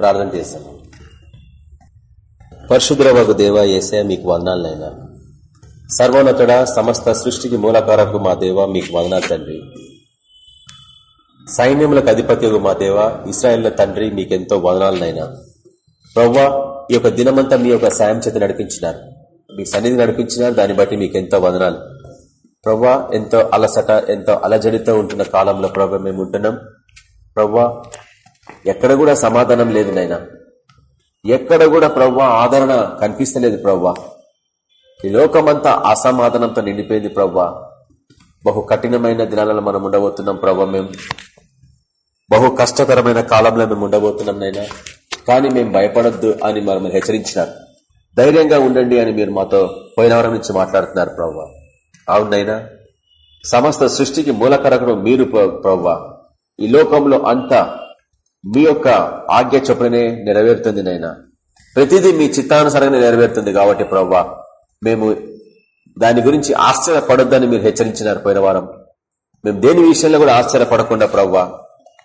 ప్రార్థన చేశాం. పరశుద్రవకు దేవ ఏసయ మీకు వందాలనైనా సర్వోన్నతుడ సమస్త సృష్టికి మూలకారకు మా దేవ మీకు వందనాలు తండ్రి. సైన్యములకు అధిపత్యకు మా దేవ ఇస్రాయల్ తండ్రి మీకెంతో వదనాలనైనా ప్రవ్వా ఈ యొక్క దినమంతా మీ యొక్క సాయం చేత నడిపించినారు. మీ సన్నిధి నడిపించినారు దాన్ని బట్టి మీకు ఎంతో వదనాలు. ప్రవ్వా ఎంతో అలసట ఎంతో అలజడితో ఉంటున్న కాలంలో ప్రభావ మేము ఉంటున్నాం. ప్రవ్వా ఎక్కడ కూడా సమాధానం లేదు నాయన. ఎక్కడ కూడా ప్రవ్వా ఆదరణ కనిపిస్తలేదు ప్రవ్వా. ఈ లోకమంతా అసమాధానంతో నిండిపోయింది ప్రవ్వా. బహు కఠినమైన దినాలలో మనం ఉండబోతున్నాం ప్రవ్వా మేము బహు కష్టతరమైన కాలంలో మేము ఉండబోతున్నాం నైనా కానీ మేము భయపడొద్దు అని మనం హెచ్చరించినారు. ధైర్యంగా ఉండండి అని మీరు మాతో పోయిన వారం నుంచి మాట్లాడుతున్నారు ప్రవ్వా. అవునైనా సమస్త సృష్టికి మూలకరకుడు మీరు ప్రవ్వా. ఈ లోకంలో అంతా మీ యొక్క ఆజ్ఞ చొప్పుననే నెరవేరుతుంది నైనా ప్రతిదీ మీ చిత్తానుసారంగా నెరవేరుతుంది కాబట్టి ప్రవ్వా మేము దాని గురించి ఆశ్చర్యపడొద్దని మీరు హెచ్చరించినారు పోయిన వారం. మేము దేని విషయంలో కూడా ఆశ్చర్యపడకుండా ప్రవ్వా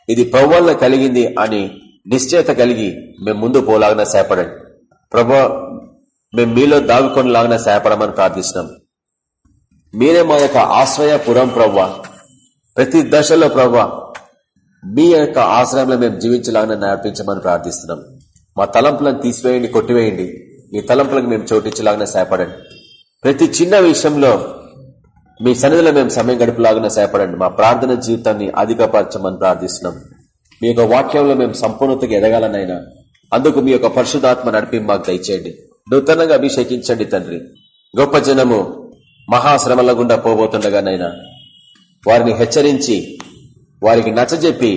ఇది ప్రవ్వల్ల కలిగింది అని నిశ్చయత కలిగి మేము ముందు పోలాగిన సేపడండి. ప్రభా మేము మీలో దాగుకొనిలాగిన సేపడమని ప్రార్థిస్తున్నాం. మీరే మా యొక్క ఆశ్రయపురం ప్రవ్వా. ప్రతి దశలో ప్రవ్వా మీ యొక్క ఆశ్రయంలో మేము జీవించాలని నేర్పించమని ప్రార్థిస్తున్నాం. మా తలంపులను తీసివేయండి కొట్టివేయండి. మీ తలంపులకు మేము చోటించలాగానే సేపడండి ప్రతి చిన్న విషయంలో మీ సన్నిధిలో మేము సమయం గడుపులాగిన సేపడండి మా ప్రార్థన జీవితాన్ని అధికపరచమని ప్రార్థిస్తున్నాం. మీ యొక్క వాక్యంలో మేము సంపూర్ణతగా ఎదగాలనైనా అందుకు మీ యొక్క పరిశుధాత్మ నడిపి మాకు దయచేయండి. నూతనంగా అభిషేకించండి తండ్రి. గొప్ప జనము మహాశ్రమల గుండా పోబోతుండగానైనా వారిని హెచ్చరించి వారికి నచ్చజెప్పి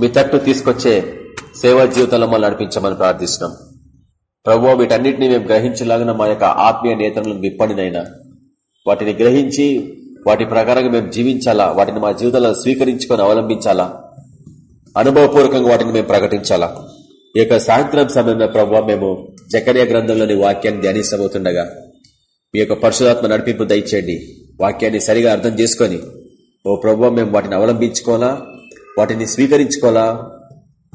మీ తట్టు తీసుకొచ్చే సేవా జీవితంలో మమ్మల్ని నడిపించమని ప్రార్థిస్తున్నాం. ప్రభు వీటన్నిటిని మేము గ్రహించలాగిన మా యొక్క ఆత్మీయ నేతలను విప్పడినైనా వాటిని గ్రహించి వాటి ప్రకారంగా మేము జీవించాలా వాటిని మా జీవితంలో స్వీకరించుకొని అవలంబించాలా అనుభవపూర్వకంగా వాటిని మేము ప్రకటించాలా. ఈ యొక్క సాయంత్రం సమయంలో ప్రభావ మేము జకర్య గ్రంథంలోని వాక్యాన్ని ధ్యానిస్తబోతుండగా మీ యొక్క పరిశుధాత్మ నడిపింపు దయచేయండి. వాక్యాన్ని సరిగా అర్థం చేసుకొని ఓ ప్రభు మేము వాటిని అవలంబించుకోవాలా? వాటిని స్వీకరించుకోవాలా?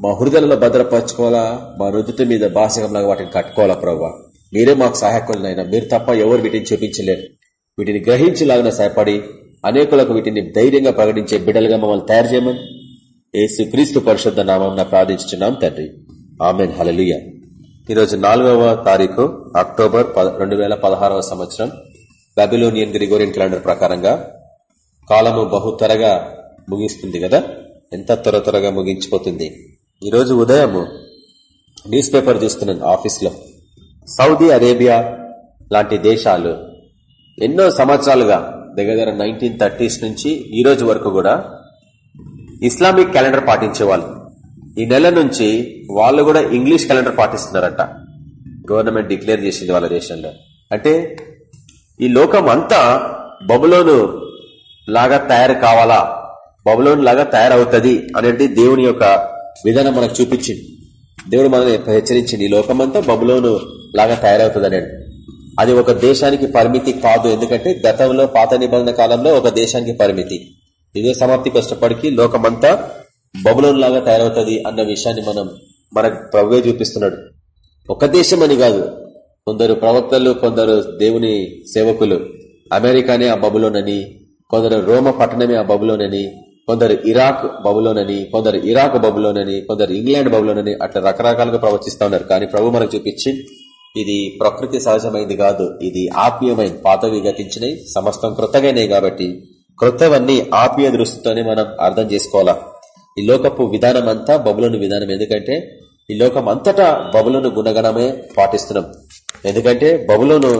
మా హృదయలలో భద్రపరచుకోవాలా? మా రుదుటి మీద భాషకంలాగా వాటిని కట్టుకోవాలా ప్రభు మీరే మాకు సహాయకులనైనా మీరు తప్ప ఎవరు వీటిని చూపించలేరు. వీటిని గ్రహించలాగిన సహాయపడి అనేకులకు వీటిని ధైర్యంగా ప్రకటించే బిడ్డలుగా మమ్మల్ని తయారు చేయమని ఏసు క్రీస్తు పరిశుద్ధ నామం ప్రార్థించున్నాం తండ్రి. ఆమెన్. హలలుయ ఈరోజు నాలుగవ తారీఖు అక్టోబర్ రెండు వేల పదహారవ సంవత్సరం. బాబిలోనియన్ గ్రిగోరియన్ క్యాలెండర్ ప్రకారంగా కాలము బహు త్వరగా ముగిస్తుంది కదా? ఎంత త్వర త్వరగా ముగించిపోతుంది? ఈరోజు ఉదయము న్యూస్ పేపర్ చూస్తున్నాను ఆఫీస్లో. సౌదీ అరేబియా లాంటి దేశాలు ఎన్నో సంవత్సరాలుగా దగ్గర దగ్గర నైన్టీన్ థర్టీస్ నుంచి ఈ రోజు వరకు కూడా ఇస్లామిక్ క్యాలెండర్ పాటించేవాళ్ళు. ఈ నెల నుంచి వాళ్ళు కూడా ఇంగ్లీష్ క్యాలెండర్ పాటిస్తున్నారట. గవర్నమెంట్ డిక్లేర్ చేసింది వాళ్ళ దేశంలో. అంటే ఈ లోకం అంతా బబులోను లాగా తయారు కావాలా? బబులోన్ లాగా తయారవుతుంది అనేది దేవుని యొక్క విధానం మనకు చూపించింది. దేవుడు మనల్ని హెచ్చరించింది. ఈ లోకమంతా బబులోను లాగా తయారవుతుంది అనేది అది ఒక దేశానికి పరిమితి కాదు. ఎందుకంటే గతంలో పాత నిబంధన కాలంలో ఒక దేశానికి పరిమితి. ఇదే సమాప్తికి వచ్చేప్పటికీ లోకమంతా బబులోన్ లాగా తయారవుతుంది అన్న విషయాన్ని మనం మనకు ప్రవ్వే చూపిస్తున్నాడు. ఒక దేశం అని కాదు. కొందరు ప్రవక్తలు కొందరు దేవుని సేవకులు అమెరికానే ఆ బబులోనని కొందరు రోమ పట్టణమే ఆ బబులోనని కొందరు ఇరాక్ బబులోనని కొందరు ఇరాక్ బబులోనని కొందరు ఇంగ్లాండ్ బబులోనని అట్లా రకరకాలుగా ప్రవచిస్తా ఉన్నారు. కానీ ప్రభు మనకు చూపించి ఇది ప్రకృతి సహజమైంది కాదు ఇది ఆత్మీయమైంది. పాతవి గతించినవి సమస్తం క్రొత్తగానే కాబట్టి కృతవన్నీ ఆత్మీయ దృష్టితోనే మనం అర్థం చేసుకోవాలా? ఈ లోకపు విధానం అంతా బబులోని విధానం. ఎందుకంటే ఈ లోకం అంతటా బబులోను గుణగణమే పాటిస్తున్నాం. ఎందుకంటే బబులోను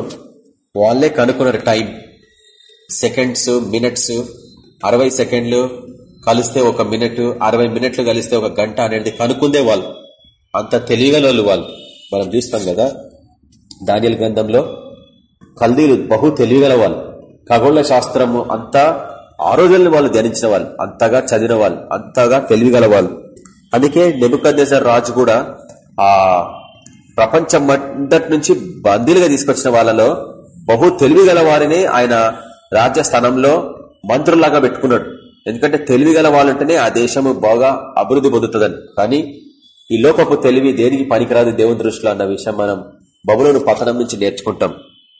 వాళ్ళే కనుక్కున్నారు టైం. సెకండ్స్ మినిట్స్ అరవై సెకండ్లు కలిస్తే ఒక మినిట్ అరవై మినిట్లు కలిస్తే ఒక గంట అనేది కనుక్కుందే వాళ్ళు. అంత తెలియగల వాళ్ళు. మనం చూస్తాం కదా దానియల్ గ్రంథంలో కల్దీలు బహు తెలియగల వాళ్ళు. ఖగోళ శాస్త్రము అంతా ఆ రోజులను వాళ్ళు ధ్యానించిన వాళ్ళు. అంతగా చదివిన వాళ్ళు. అంతగా తెలివిగల వాళ్ళు. అందుకే నెబుకద్దేశర్ రాజు కూడా ఆ ప్రపంచం అంతటి నుంచి బందీలుగా తీసుకొచ్చిన వాళ్ళలో బహు తెలివిగల వారిని ఆయన రాజ్యస్థానంలో మంత్రులాగా పెట్టుకున్నాడు. ఎందుకంటే తెలివి గల వాళ్ళంటేనే ఆ దేశము బాగా అభివృద్ధి పొందుతుందని. కానీ ఈ లోకపు తెలివి దేనికి పనికిరాదు దేవుని దృష్టిలో అన్న విషయం మనం బబులోను పతనం నుంచి నేర్చుకుంటాం.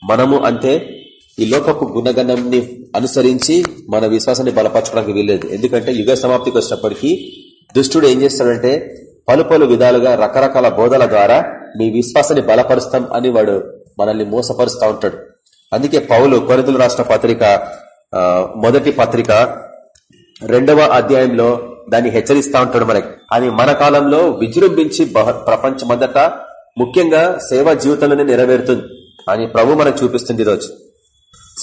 మనము అంతే ఈ లోకపు గుణగణంని అనుసరించి మన విశ్వాసాన్ని బలపరచడానికి వీల్లేదు. ఎందుకంటే యుగ సమాప్తికి వచ్చినప్పటికీ దుష్టుడు ఏం చేస్తాడంటే పలు పలు విధాలుగా రకరకాల బోధల ద్వారా నీ విశ్వాసాన్ని బలపరుస్తాం అని వాడు మనల్ని మోసపరుస్తూ ఉంటాడు. అందుకే పౌలు కొరతలు రాష్ట్ర పత్రిక మొదటి పత్రిక రెండవ అధ్యాయంలో దాన్ని హెచ్చరిస్తా ఉంటాడు మనకి. అది మన కాలంలో విజృంభించి ప్రపంచమంతట ముఖ్యంగా సేవా జీవితంలోనే నెరవేరుతుంది. అని ప్రభు మనకు చూపిస్తుంది ఈరోజు.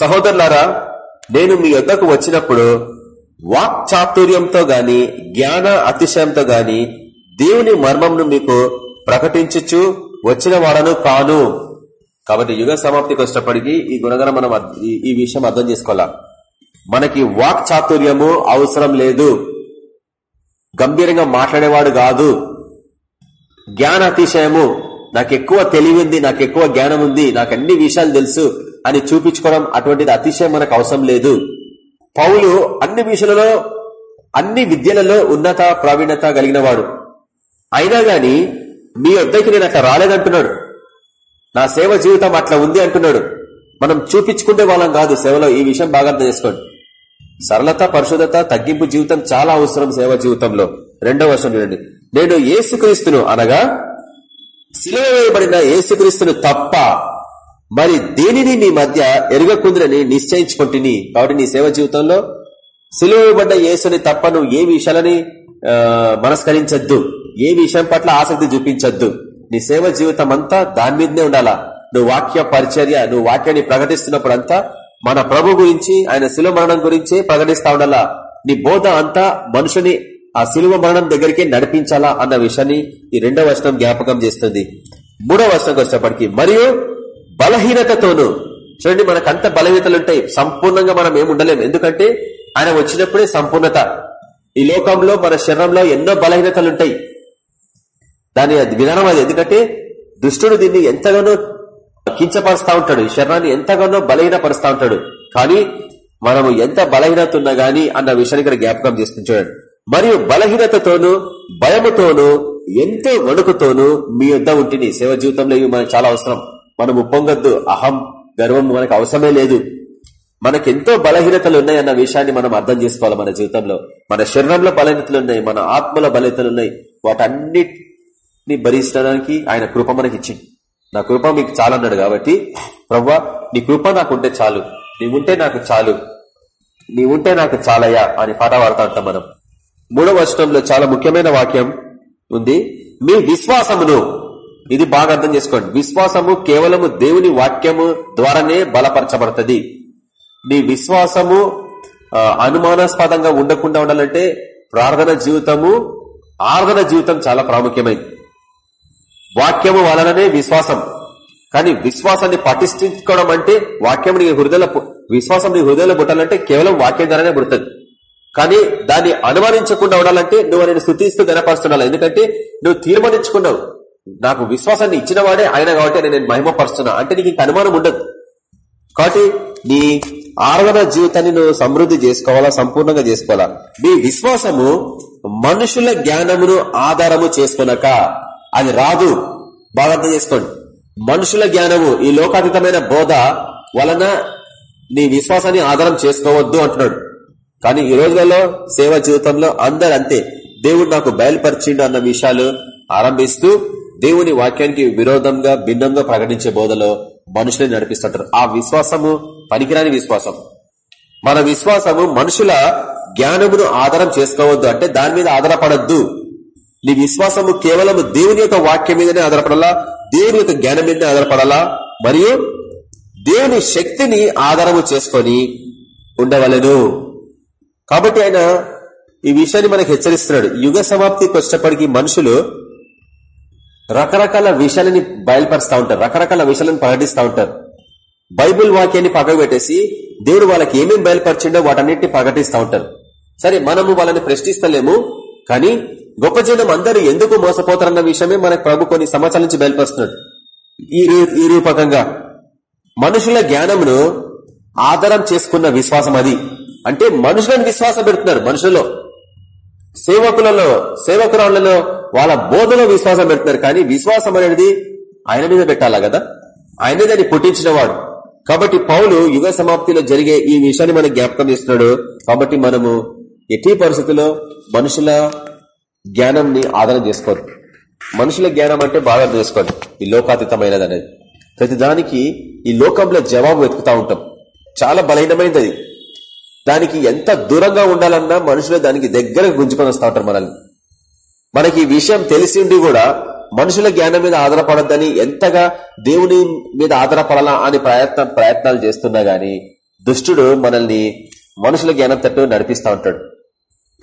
సహోదరులారా నేను మీ యొక్కకు వచ్చినప్పుడు వాక్ చాతుర్యంతో గాని జ్ఞాన అతిశయంతో గాని దేవుని మర్మంను మీకు ప్రకటించచ్చు వచ్చిన వాడను కాను. కాబట్టి యుగ సమాప్తికి వచ్చినప్పటికీ ఈ గుణగణం మనం ఈ విషయం అర్థం చేసుకోవాలా? మనకి వాక్ చాతుర్యము అవసరం లేదు. గంభీరంగా మాట్లాడేవాడు కాదు. జ్ఞాన అతిశయము నాకు ఎక్కువ తెలివింది నాకు ఎక్కువ జ్ఞానం ఉంది నాకు అన్ని విషయాలు తెలుసు అని చూపించుకోవడం అటువంటిది అతిశయం మనకు అవసరం లేదు. పౌలు అన్ని విషయాలలో అన్ని విద్యలలో ఉన్నత ప్రావీణ్యత కలిగిన వాడు అయినా గాని మీ వద్దకి నేను అట్లా రాలేదంటున్నాడు. నా సేవ జీవితం అట్లా ఉంది అంటున్నాడు. మనం చూపించుకుంటే వాళ్ళం కాదు. సేవలో ఈ విషయం బాగా అర్థం చేసుకోండి. సరళత పరిశుధత తగ్గింపు జీవితం చాలా అవసరం సేవ జీవితంలో. రెండవ వర్షం చూడండి. నేను ఏసుక్రీస్తును అనగా సిలువ వేయబడిన ఏసుక్రీస్తును తప్ప మరి దేనిని నీ మధ్య ఎరగకుందని నిశ్చయించుకుంటుని? కాబట్టి నీ సేవ జీవితంలో సిలువబడ్డ యేసుని తప్ప నువ్వు ఏ విషయాలని మనస్కరించద్దు. ఏ విషయం పట్ల ఆసక్తి చూపించద్దు. నీ సేవ జీవితం అంతా దాని మీదనే ఉండాలా? నువ్వు వాక్య పరిచర్య నువ్వు వాక్యాన్ని ప్రకటిస్తున్నప్పుడు అంతా మన ప్రభు గురించి ఆయన శిలువ మరణం గురించి ప్రకటిస్తా ఉండాలా? నీ బోధ అంతా మనుషుని ఆ శిలువ మరణం దగ్గరికి నడిపించాలా అన్న విషయాన్ని ఈ రెండవ వచనం జ్ఞాపకం చేస్తుంది. మూడవ వచనంకి వచ్చేప్పటికి మరియు బలహీనతతోను చూడండి మనకు అంత బలహీనతలుంటాయి సంపూర్ణంగా మనం ఏమి ఉండలేము. ఎందుకంటే ఆయన వచ్చినప్పుడే సంపూర్ణత. ఈ లోకంలో మన శరీరంలో ఎన్నో బలహీనతలుంటాయి దాని విధానం అది. ఎందుకంటే దుష్టుడు దీన్ని ఎంతగానో కించపరుస్తా ఉంటాడు. శరణాన్ని ఎంతగానో బలహీనపరుస్తా ఉంటాడు. కానీ మనము ఎంత బలహీనత ఉన్నా గాని అన్న విషయాన్ని ఇక్కడ జ్ఞాపకం చేస్తుంది చూడండి. మరియు బలహీనతతోనూ భయముతోనూ ఎంతో వణుకుతోనూ మీ యుద్ధ ఉంటుంది సేవ జీవితంలో ఇవి మనకు చాలా అవసరం. మనము పొంగద్దు అహం గర్వం మనకు అవసరమే లేదు. మనకెంతో బలహీనతలు ఉన్నాయన్న విషయాన్ని మనం అర్థం చేసుకోవాలి మన జీవితంలో. మన శరీరంలో బలహీనతలు ఉన్నాయి. మన ఆత్మలో బలహీనతలు ఉన్నాయి. వాటన్నిటి ని భరించడానికి ఆయన కృప మనకి ఇచ్చింది నా కృప మీకు చాలన్నాడు కాబట్టి ప్రవ్వా నీ కృప నాకుంటే చాలు. నీవుంటే నాకు చాలు. నీవుంటే నాకు చాలయ్యా అని పాట పాడుతా ఉంటాం మనం. మూడవ వర్షంలో చాలా ముఖ్యమైన వాక్యం ఉంది. మీ విశ్వాసమును ఇది బాగా అర్థం చేసుకోండి. విశ్వాసము కేవలము దేవుని వాక్యము ద్వారానే బలపరచబడుతుంది. నీ విశ్వాసము అనుమానాస్పదంగా ఉండకుండా ఉండాలంటే ప్రార్థన జీవితము ఆర్ధన జీవితం చాలా ప్రాముఖ్యమైంది వాక్యము వలననే విశ్వాసం. కానీ విశ్వాసాన్ని పటిష్ఠించుకోవడం అంటే వాక్యం నీ హృదయ విశ్వాసం నీ హృదయంలో పుట్టాలంటే కేవలం వాక్యం ద్వారానే పుడుతుంది. కానీ దాన్ని అనుమానించకుండా ఉండాలంటే నువ్వు నేను స్థుతిస్తూ గనపరుస్తున్నావు ఎందుకంటే నువ్వు తీర్మానించుకున్నావు. నాకు విశ్వాసాన్ని ఇచ్చిన వాడే ఆయన కాబట్టి నేను మహిమపరుస్తున్నా. అంటే నీకు ఇంక అనుమానం ఉండదు. కాబట్టి నీ ఆరాధన జీవితాన్ని నువ్వు సమృద్ధి చేసుకోవాలా సంపూర్ణంగా చేసుకోవాలా? మీ విశ్వాసము మనుషుల జ్ఞానమును ఆధారము చేసుకున్నాక అది రాదు. బాగా అర్థం చేసుకోండి. మనుషుల జ్ఞానము ఈ లోకాతీతమైన బోధ వలన నీ విశ్వాసాన్ని ఆధారం చేసుకోవద్దు అంటున్నాడు. కానీ ఈ రోజులలో సేవ జీవితంలో అందరు అంతే దేవుడు నాకు బయలుపరిచిండు అన్న విషయాలు ఆరంభిస్తూ దేవుని వాక్యానికి విరోధంగా భిన్నంగా ప్రకటించే బోధలో మనుషులని నడిపిస్తుంటారు. ఆ విశ్వాసము పనికిరాని విశ్వాసం. మన విశ్వాసము మనుషుల జ్ఞానమును ఆధారం చేసుకోవద్దు. అంటే దాని మీద ఆధారపడద్దు. నీ విశ్వాసము కేవలం దేవుని యొక్క వాక్యం మీదనే ఆధారపడాలా దేవుని యొక్క జ్ఞానం మీదనే ఆధారపడాలా మరియు దేవుని శక్తిని ఆధారము చేసుకొని ఉండవలను. కాబట్టి ఆయన ఈ విషయాన్ని మనకు హెచ్చరిస్తున్నాడు. యుగ సమాప్తికి వచ్చేటప్పటికి మనుషులు రకరకాల విషయాలని బయలుపరుస్తూ ఉంటారు. రకరకాల విషయాలను ప్రకటిస్తూ ఉంటారు. బైబుల్ వాక్యాన్ని పక్కకు పెట్టేసి దేవుడు వాళ్ళకి ఏమేమి బయలుపరిచిండో వాటన్నిటిని ప్రకటిస్తూ ఉంటారు. సరే మనము వాళ్ళని ప్రశ్నిస్తలేము కానీ గొప్ప జనం అందరూ ఎందుకు మోసపోతారన్న విషయమే మనకు ప్రభు కొన్ని సంవత్సరాల నుంచి బయలుపరుస్తున్నాడు. ఈ ఈ రూపకంగా మనుషుల జ్ఞానమును ఆధారం చేసుకున్న విశ్వాసం అది. అంటే మనుషులను విశ్వాసం పెడుతున్నారు మనుషుల్లో. సేవకులలో సేవకురాళ్ళలో వాళ్ళ బోధలో విశ్వాసం పెడుతున్నారు. కానీ విశ్వాసం అనేది ఆయన మీద పెట్టాలా కదా? ఆయనే దాన్ని పుట్టించిన వాడు. కాబట్టి పౌలు యుగ సమాప్తిలో జరిగే ఈ విషయాన్ని మనకు జ్ఞాపకం చేస్తున్నాడు. కాబట్టి మనము ఎట్టి పరిస్థితుల్లో మనుషుల జ్ఞానంని ఆదరణ చేసుకోరు. మనుషుల జ్ఞానం అంటే బాగా చేసుకోండి. ఈ లోకాతీతమైనది అనేది. ప్రతిదానికి ఈ లోకంలో జవాబు వెతుకుతా ఉంటాం. చాలా బలహీనమైనది అది. దానికి ఎంత దూరంగా ఉండాలన్నా మనుషులు దానికి దగ్గర గుంజుకొని వస్తూ ఉంటారు మనల్ని. మనకి ఈ విషయం తెలిసి ఉండి కూడా మనుషుల జ్ఞానం మీద ఆధారపడద్దని ఎంతగా దేవుని మీద ఆధారపడాలా అని ప్రయత్నం ప్రయత్నాలు చేస్తున్నా గాని దుష్టుడు మనల్ని మనుషుల జ్ఞానం తట్టు నడిపిస్తా ఉంటాడు.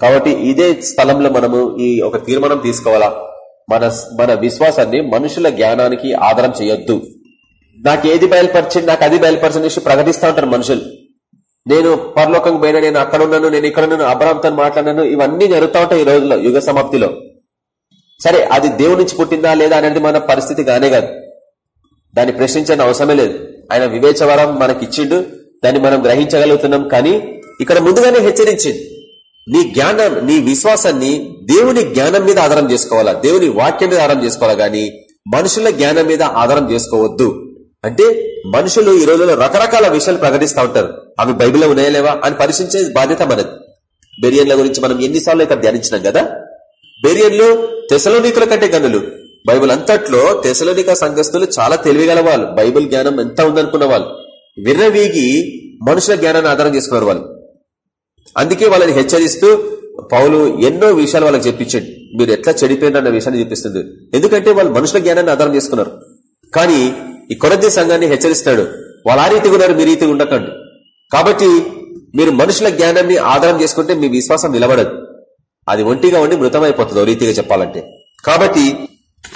కాబట్టి ఇదే స్థలంలో మనము ఈ ఒక తీర్మానం తీసుకోవాలా? మన మన విశ్వాసాన్ని మనుషుల జ్ఞానానికి ఆధారం చేయొద్దు. నాకు ఏది బయలుపరిచింది నాకు అది బయలుపరిచిన ప్రకటిస్తూ ఉంటారు మనుషులు. నేను పరలోకం పోయినా నేను అక్కడ ఉన్నాను నేను ఇక్కడ ఉన్నాను అబ్రామ్తో మాట్లాడినాను ఇవన్నీ జరుగుతూ ఉంటాయి ఈ రోజుల్లో యుగ సమాప్తిలో. సరే అది దేవుడి నుంచి పుట్టిందా లేదా అనేది మన పరిస్థితి కానే కాదు. దాన్ని ప్రశ్నించని అవసరమే లేదు. ఆయన వివేచవరం మనకిచ్చిండు దాన్ని మనం గ్రహించగలుగుతున్నాం కానీ ఇక్కడ ముందుగానే హెచ్చరించింది నీ జ్ఞానం నీ విశ్వాసాన్ని దేవుని జ్ఞానం మీద ఆధారం చేసుకోవాలా? దేవుని వాక్యం మీద ఆధారం చేసుకోవాలా? గాని మనుషుల జ్ఞానం మీద ఆధారం చేసుకోవద్దు. అంటే మనుషులు ఈ రోజుల్లో రకరకాల విషయాలు ప్రకటిస్తూ ఉంటారు. అవి బైబిల్లో ఉన్నాయలేవా అని పరిశీలించే బాధ్యత మనది. బెరియన్ల గురించి మనం ఎన్నిసార్లు ఇక్కడ ధ్యానించినాం కదా? బెరియన్లు తెసలోనికుల కంటే గనులు. బైబిల్ అంతట్లో తెసలోనిక సంఘస్థులు చాలా తెలివిగల వాళ్ళు. బైబిల్ జ్ఞానం ఎంత ఉందనుకున్న వాళ్ళు. విర్రవీగి మనుషుల జ్ఞానాన్ని ఆధారం చేసుకున్నారు వాళ్ళు అందుకే వాళ్ళని హెచ్చరిస్తూ పౌలు ఎన్నో విషయాలు వాళ్ళకి చెప్పించండి. మీరు ఎట్లా చెడిపోయిన అన్న విషయాన్ని చూపిస్తుంది ఎందుకంటే వాళ్ళు మనుషుల జ్ఞానాన్ని ఆధారం చేసుకున్నారు. కానీ ఈ కొరది సంఘాన్ని హెచ్చరిస్తాడు. వాళ్ళ ఆ రీతిగా ఉన్నారు మీ రీతిగా ఉండకండి. కాబట్టి మీరు మనుషుల జ్ఞానాన్ని ఆధారం చేసుకుంటే మీ విశ్వాసం నిలబడదు. అది ఒంటిగా ఉండి మృతమైపోతుంది రీతిగా చెప్పాలంటే. కాబట్టి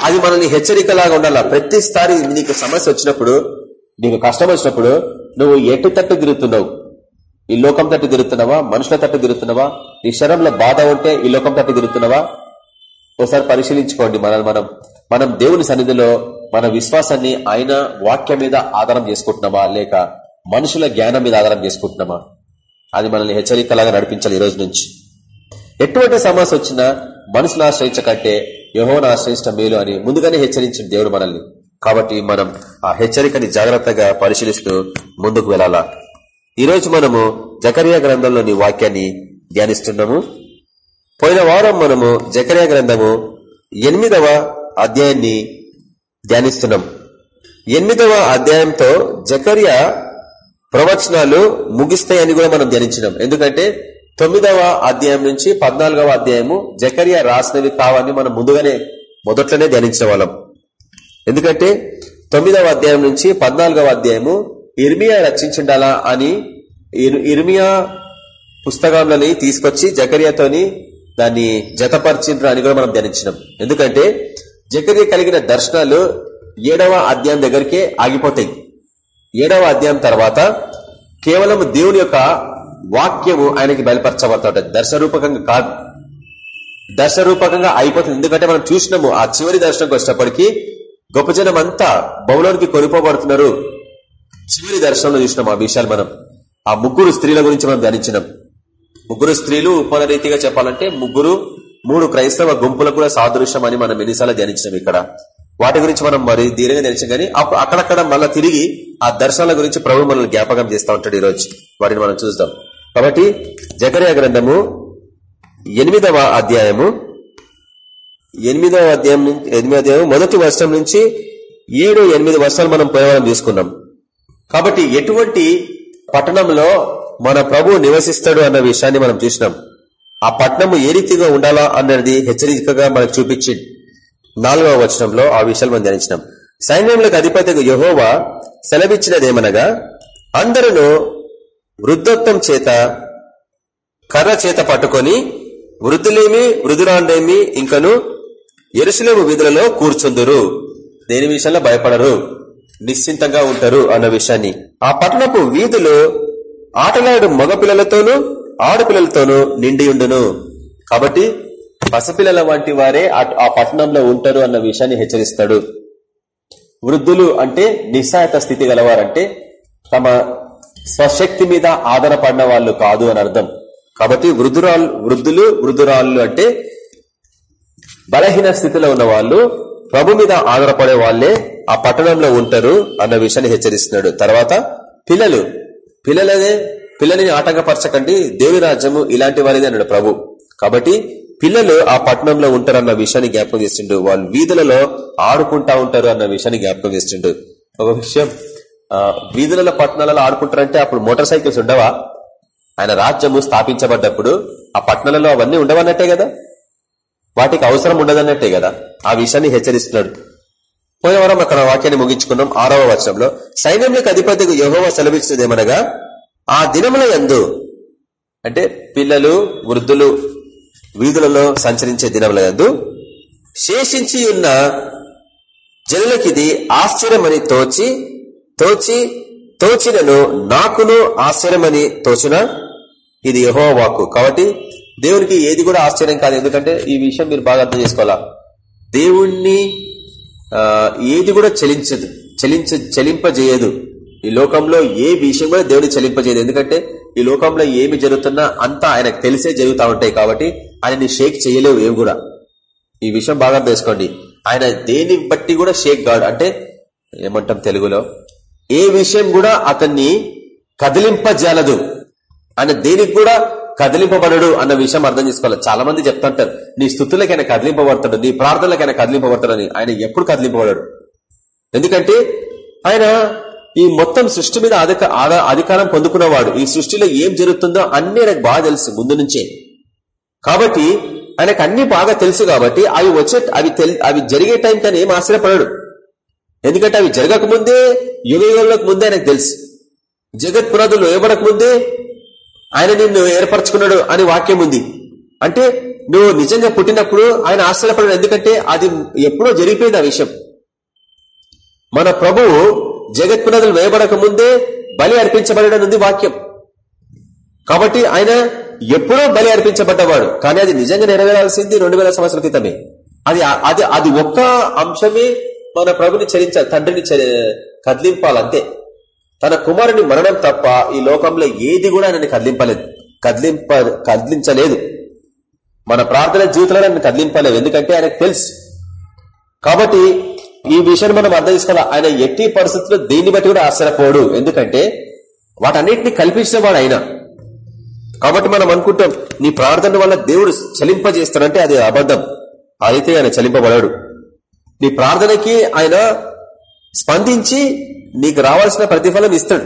అది మనల్ని హెచ్చరికలాగా ఉండాలా? ప్రతిసారి నీకు సమస్య వచ్చినప్పుడు నీకు కష్టం వచ్చినప్పుడు నువ్వు ఎటు తట్టు తిరుగుతున్నావు? ఈ లోకం తట్టు తిరుగుతున్నావా? మనుషుల తట్టు తిరుగుతున్నావా? నీ శరంలో బాధ ఉంటే ఈ లోకం తట్టు తిరుగుతున్నావా? ఒకసారి పరిశీలించుకోండి మనల్ని మనం. మనం దేవుని సన్నిధిలో మన విశ్వాసాన్ని ఆయన వాక్యం మీద ఆధారం చేసుకుంటున్నామా? లేక మనుషుల జ్ఞానం మీద ఆధారం చేసుకుంటున్నామా? అది మనల్ని హెచ్చరికలాగా నడిపించాలి ఈ రోజు నుంచి. ఎటువంటి సమస్య వచ్చినా మనుషులు ఆశ్రయించకంటే యహోను ఆశ్రయించడం మేలు అని ముందుగానే హెచ్చరించిన దేవుడు మనల్ని. కాబట్టి మనం ఆ హెచ్చరికని జాగ్రత్తగా పరిశీలిస్తూ ముందుకు వెళ్ళాలా ఈరోజు మనము జకరియా గ్రంథంలోని వాక్యాన్ని ధ్యానిస్తున్నాము. పోయిన వారం మనము జకరియా గ్రంథము ఎనిమిదవ అధ్యాయాన్ని ధ్యానిస్తున్నాం. ఎనిమిదవ అధ్యాయంతో జకరియా ప్రవచనాలు ముగిస్తాయని కూడా మనం ధ్యానించినాం. ఎందుకంటే తొమ్మిదవ అధ్యాయం నుంచి పద్నాలుగవ అధ్యాయము జకరియా రాసినవి కావని మనం ముందుగానే మొదట్లోనే ధ్యానించిన వాళ్ళం. ఎందుకంటే తొమ్మిదవ అధ్యాయం నుంచి పద్నాలుగవ అధ్యాయము ఇర్మియా రచించిండాలా అని ఇర్మియా పుస్తకంలోని తీసుకొచ్చి జకర్యాతోని దాన్ని జతపరిచిండ్రు అని కూడా మనం ధ్యానించినాం. ఎందుకంటే జకర్య కలిగిన దర్శనాలు ఏడవ అధ్యాయం దగ్గరికే ఆగిపోతాయి. ఏడవ అధ్యాయం తర్వాత కేవలం దేవుని యొక్క వాక్యము ఆయనకి బయలుపరచబడతా దర్శరూపకంగా కాదు. దర్శరూపకంగా అయిపోతుంది. ఎందుకంటే మనం చూసినాము ఆ చివరి దర్శనంకి వచ్చినప్పటికీ గొప్ప జనం అంతా బౌలోనికి కొనిపోబడుతున్నారు. చివరి దర్శనంలో చూసినాం ఆ విషయాలు మనం. ఆ ముగ్గురు స్త్రీల గురించి మనం ధ్యానించినాం. ముగ్గురు స్త్రీలు ఉపన రీతిగా చెప్పాలంటే ముగ్గురు మూడు క్రైస్తవ గుంపులకు కూడా సాదృశ్యం అని మనం ఎన్నిసార్లు ధ్యానించినాం ఇక్కడ. వాటి గురించి మనం మరి ధీరంగా తెలిసాం కానీ అక్కడక్కడ మళ్ళీ తిరిగి ఆ దర్శనాల గురించి ప్రభు మనల్ని జ్ఞాపకం చేస్తూ ఉంటాడు ఈరోజు. వాటిని మనం చూద్దాం. కాబట్టి జకర్య గ్రంథము ఎనిమిదవ అధ్యాయము ఎనిమిదవ అధ్యాయం ఎనిమిదవ అధ్యాయం మొదటి వర్షం నుంచి ఏడు ఎనిమిది వర్షాలు మనం ప్రయాణం తీసుకున్నాం కాబట్టి ఎటువంటి పట్టణంలో మన ప్రభు నివసిస్తాడు అన్న విషయాన్ని మనం చూసినాం. ఆ పట్టణము ఏ రీతిగా ఉండాలా అన్నది హెచ్చరికగా మనకు చూపించింది నాలుగవ వచనంలో ఆ విషయాలు మనం ధ్యానించినాం. సైన్యంలోకి అధిపతిగా యహోవా సెలవిచ్చినదేమనగా అందరూ వృద్ధత్వం చేత కర్ర చేత పట్టుకొని వృద్ధులేమి వృధురాండేమి ఇంకను ఎరుసలేము వీధులలో కూర్చుందురు. దేని విషయంలో భయపడరు? నిశ్చింతంగా ఉంటారు అన్న విషయాన్ని. ఆ పట్టణపు వీధులు ఆటలాడు మగపిల్లలతోనూ ఆడపిల్లలతోనూ నిండి ఉండును. కాబట్టి పసపిల్లల వంటి వారే ఆ పట్టణంలో ఉంటారు అన్న విషయాన్ని హెచ్చరిస్తాడు. వృద్ధులు అంటే నిస్సాయత స్థితి గలవారంటే తమ స్వశక్తి మీద ఆధారపడిన వాళ్ళు కాదు అని అర్థం. కాబట్టి వృద్ధురాలు వృద్ధులు వృద్ధురాళ్ళు అంటే బలహీన స్థితిలో ఉన్న వాళ్ళు ప్రభు మీద ఆధారపడే వాళ్ళే ఆ పట్టణంలో ఉంటారు అన్న విషయాన్ని హెచ్చరిస్తున్నాడు. తర్వాత పిల్లలు పిల్లలనే పిల్లలని ఆటంకపరచకండి దేవి రాజ్యము ఇలాంటి వారిది అన్నాడు ప్రభు. కాబట్టి పిల్లలు ఆ పట్టణంలో ఉంటారన్న విషయాన్ని జ్ఞాపకం చేస్తుండు. వాళ్ళు వీధులలో ఆడుకుంటా ఉంటారు అన్న విషయాన్ని జ్ఞాపకం చేస్తుండు. ఒక విషయం వీధులలో పట్టణాలలో ఆడుకుంటారంటే అప్పుడు మోటార్ సైకిల్స్ ఉండవా? ఆయన రాజ్యము స్థాపించబడ్డప్పుడు ఆ పట్టణాలలో అవన్నీ ఉండవన్నట్టే కదా? వాటికి అవసరం ఉండదన్నట్టే కదా. ఆ విషయాన్ని హెచ్చరిస్తున్నాడు. పోయినవరం అక్కడ వాక్యాన్ని ముగించుకున్నాం ఆరవ వచనంలో. సైన్యంలోకి అధిపతికి యహోవ సెలవిస్తున్నదేమనగా ఆ దినముల ఎందు అంటే పిల్లలు వృద్ధులు వీధులలో సంచరించే దినముల ఎందు శేషించి ఉన్న జనులకిది ఆశ్చర్యమని తోచి తోచి తోచినను నాకును ఆశ్చర్యమని తోచిన ఇది యహోవాకు. వాక్కు కాబట్టి దేవునికి ఏది కూడా ఆశ్చర్యం కాదు. ఎందుకంటే ఈ విషయం మీరు బాగా అర్థం చేసుకోవాలా? దేవుణ్ణి ఏది కూడా చలించదు చలించ చలింపజేయదు. ఈ లోకంలో ఏ విషయం కూడా దేవుడిని చలింపజేయదు. ఎందుకంటే ఈ లోకంలో ఏమి జరుగుతున్నా అంతా ఆయనకు తెలిసే జరుగుతూ ఉంటాయి కాబట్టి ఆయనని షేక్ చేయలేవు ఏవి కూడా. ఈ విషయం బాగా తెలుసుకోండి ఆయన దేని బట్టి కూడా షేక్ గాడు. అంటే ఏమంటాం తెలుగులో? ఏ విషయం కూడా అతన్ని కదిలింపజాలదు ఆయన దేనికి కూడా కదిలింపబడడు అన్న విషయం అర్థం చేసుకోవాలి. చాలా మంది చెప్తుంటారు నీ స్థుతులకైనా కదిలింపబడతాడు నీ ప్రార్థనలకైనా కదిలింపబడతాడని ఆయన ఎప్పుడు కదిలింపబడాడు. ఎందుకంటే ఆయన ఈ మొత్తం సృష్టి మీద అధికారం పొందుకున్నవాడు. ఈ సృష్టిలో ఏం జరుగుతుందో అన్ని ఆయనకు బాగా తెలుసు ముందు నుంచే. కాబట్టి ఆయనకు అన్ని బాగా తెలుసు కాబట్టి అవి వచ్చే అవి అవి జరిగే టైం తను ఏం ఆశ్చర్యపడాడు. ఎందుకంటే అవి జరగక ముందే యుగ యుగంలోకి ముందే ఆయనకు తెలుసు. జగత్ పునాదులు వేయబడక ముందే ఆయన నిన్ను ఏర్పరచుకున్నాడు అని వాక్యం ఉంది. అంటే నువ్వు నిజంగా పుట్టినప్పుడు ఆయన ఆశ్చర్యపడాడు ఎందుకంటే అది ఎప్పుడో జరిగిపోయింది ఆ విషయం. మన ప్రభువు జగత్పునాదులు వేయబడక ముందే బలి అర్పించబడడం ఉంది వాక్యం. కాబట్టి ఆయన ఎప్పుడో బలి అర్పించబడ్డవాడు. కానీ అది నిజంగా నెరవేరాల్సింది రెండు వేల సంవత్సరాల క్రితమే. అది అది అది ఒక్క అంశమే మన ప్రభుని చరించాలి తండ్రిని కదిలింపాలంతే. తన కుమారుని మరణం తప్ప ఈ లోకంలో ఏది కూడా ఆయనని కదిలింపలేదు. కదిలింప కదిలించలేదు. మన ప్రార్థన జీవితంలో ఆయన కదిలింపలేదు. ఎందుకంటే ఆయనకు తెలుసు. కాబట్టి ఈ విషయాన్ని మనం అర్థం చేసుకోవాలి. ఆయన ఎట్టి పరిస్థితుల్లో దీన్ని బట్టి కూడా ఆశ్చర్యపోడు. ఎందుకంటే వాటన్నిటిని కల్పించిన వాడు ఆయన. కాబట్టి మనం అనుకుంటాం నీ ప్రార్థన వల్ల దేవుడు చలింపజేస్తాడంటే అది అబద్ధం. అయితే ఆయన చలింపబడాడు. నీ ప్రార్థనకి ఆయన స్పందించి నీకు రావాల్సిన ప్రతిఫలం ఇస్తాడు.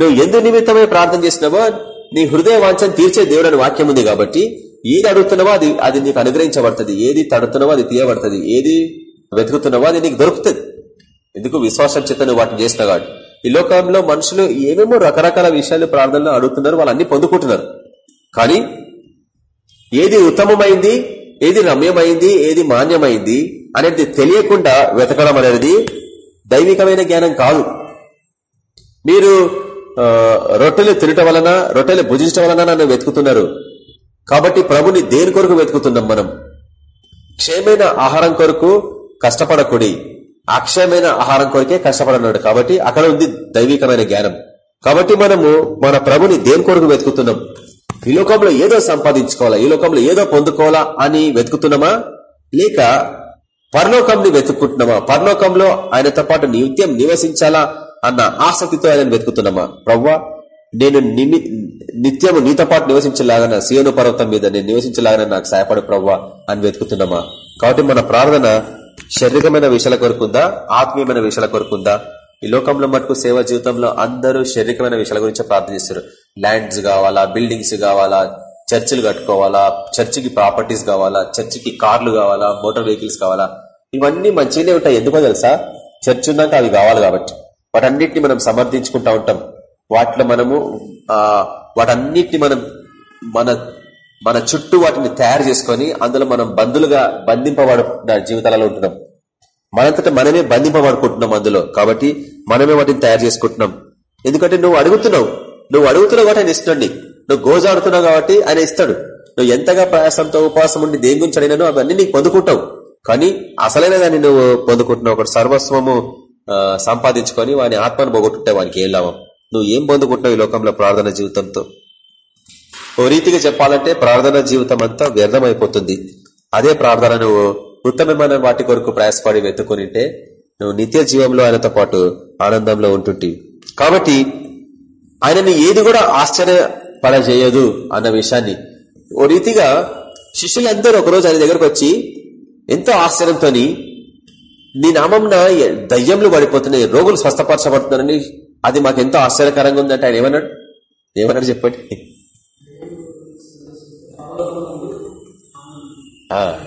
నువ్వు ఎందు నిమిత్తమై ప్రార్థన చేసినావో నీ హృదయ వాంఛను తీర్చే దేవుడు అని వాక్యం ఉంది కాబట్టి ఏది అడుగుతున్నావో అది అది నీకు అనుగ్రహించబడుతుంది. ఏది తడుతున్నావో అది తీయబడుతుంది. ఏది వెతుకుతున్నావో అది నీకు దొరుకుతుంది. ఎందుకు విశ్వాసం చేత నువ్వు వాటిని చేస్తున్నావు ఈ లోకంలో మనుషులు ఏమేమో రకరకాల విషయాలు ప్రార్థనలో అడుగుతున్నారు వాళ్ళు అన్ని పొందుకుంటున్నారు. కానీ ఏది ఉత్తమమైంది ఏది రమ్యమైంది ఏది మాన్యమైంది అనేది తెలియకుండా వెతకడం అనేది దైవికమైన జ్ఞానం కాదు. మీరు రొట్టెలు తినటం వలన రొట్టెలు భుజించడం వలన నన్ను వెతుకుతున్నారు. కాబట్టి ప్రభుని దేని కొరకు వెతుకుతున్నాం మనం? క్షయమైన ఆహారం కొరకు కష్టపడకూడి. అక్షయమైన ఆహారం కొరకే కష్టపడన్నాడు కాబట్టి అక్కడ ఉంది దైవికమైన జ్ఞానం. కాబట్టి మనము మన ప్రభుని దేని కొరకు వెతుకుతున్నాం? ఈ లోకంలో ఏదో సంపాదించుకోవాలా? ఈ లోకంలో ఏదో పొందుకోవాలా అని వెతుకుతున్నామా? లేక పరలోకంని వెతుక్కుంటున్నామా? పరలోకంలో ఆయనతో పాటు నిత్యం నివసించాలా? అన్న ఆసక్తితో ఆయన వెతుకుతున్నామా? ప్రవ్వా నేను నిత్యము నీతో పాటు నివసించలాగన సియోను పర్వతం మీద నేను నివసించలాగన నాకు సహాయపడు ప్రవ్వా అని వెతుకుతున్నామా? కాబట్టి మన ప్రార్థన శారీరకమైన విషయాల కొరకుందా ఆత్మీయమైన విషయాల కొరకుందా ఈ లోకంలో మటుకు సేవ జీవితంలో అందరూ శారీరకమైన విషయాల గురించి ప్రార్థన చేస్తారు. ల్యాండ్స్ కావాలా? బిల్డింగ్స్ కావాలా? చర్చిలు కట్టుకోవాలా? చర్చికి ప్రాపర్టీస్ కావాలా? చర్చికి కార్లు కావాలా? మోటార్ వెహికల్స్ కావాలా? ఇవన్నీ మంచిగానే ఉంటాయి. ఎందుకో తెలుసా? చర్చ్ ఉన్నాక అవి కావాలి కాబట్టి. వాటన్నిటిని మనం సమర్థించుకుంటా ఉంటాం. వాటిలో మనము వాటన్నిటిని మనం మన మన చుట్టూ వాటిని తయారు చేసుకొని అందులో మనం బంధులుగా బంధింపబడుతున్న జీవితాలలో ఉంటున్నాం. మనంతటా మనమే బంధింపబడుకుంటున్నాం అందులో. కాబట్టి మనమే వాటిని తయారు చేసుకుంటున్నాం. ఎందుకంటే నువ్వు అడుగుతున్నావు. నువ్వు అడుగుతున్నావు కాబట్టి ఆయన ఇస్తున్నాడు నువ్వు గోజాడుతున్నావు కాబట్టి ఆయన ఇస్తాడు. నువ్వు ఎంతగా ప్రయాసంతో ఉపవాసం ఉండి దేని గురించి అడిగినానో అవన్నీ నీకు పొందుకుంటావు. కానీ అసలైన దాన్ని నువ్వు పొందుకుంటున్నావు ఒకటి సర్వస్వము సంపాదించుకొని వాని ఆత్మను పోగొట్టుంటే వానికి ఏం లాభం? నువ్వు ఏం పొందుకుంటున్నావు ఈ లోకంలో ప్రార్థన జీవితంతో? ఓ రీతిగా చెప్పాలంటే ప్రార్థన జీవితం అంతా వ్యర్థమైపోతుంది. అదే ప్రార్థన నువ్వు ఉత్తమమైన వాటి కొరకు ప్రయాసపడి వెతుకునింటే నువ్వు నిత్య జీవంలో ఆయనతో పాటు ఆనందంలో ఉంటుంటివి కాబట్టి ఆయనని ఏది కూడా ఆశ్చర్యపడజేయదు అన్న విషయాన్ని. ఓ రీతిగా శిష్యులందరూ ఒకరోజు ఆయన దగ్గరకు వచ్చి ఎంతో ఆశ్చర్యంతో నీ నామంన దయ్యంలు పడిపోతున్నాయి రోగులు స్వస్థపరచబడుతున్నారని అది మాకు ఎంతో ఆశ్చర్యకరంగా ఉందంటే ఆయన ఏమన్నాడు? ఏమన్నాడు చెప్పండి? ఆ.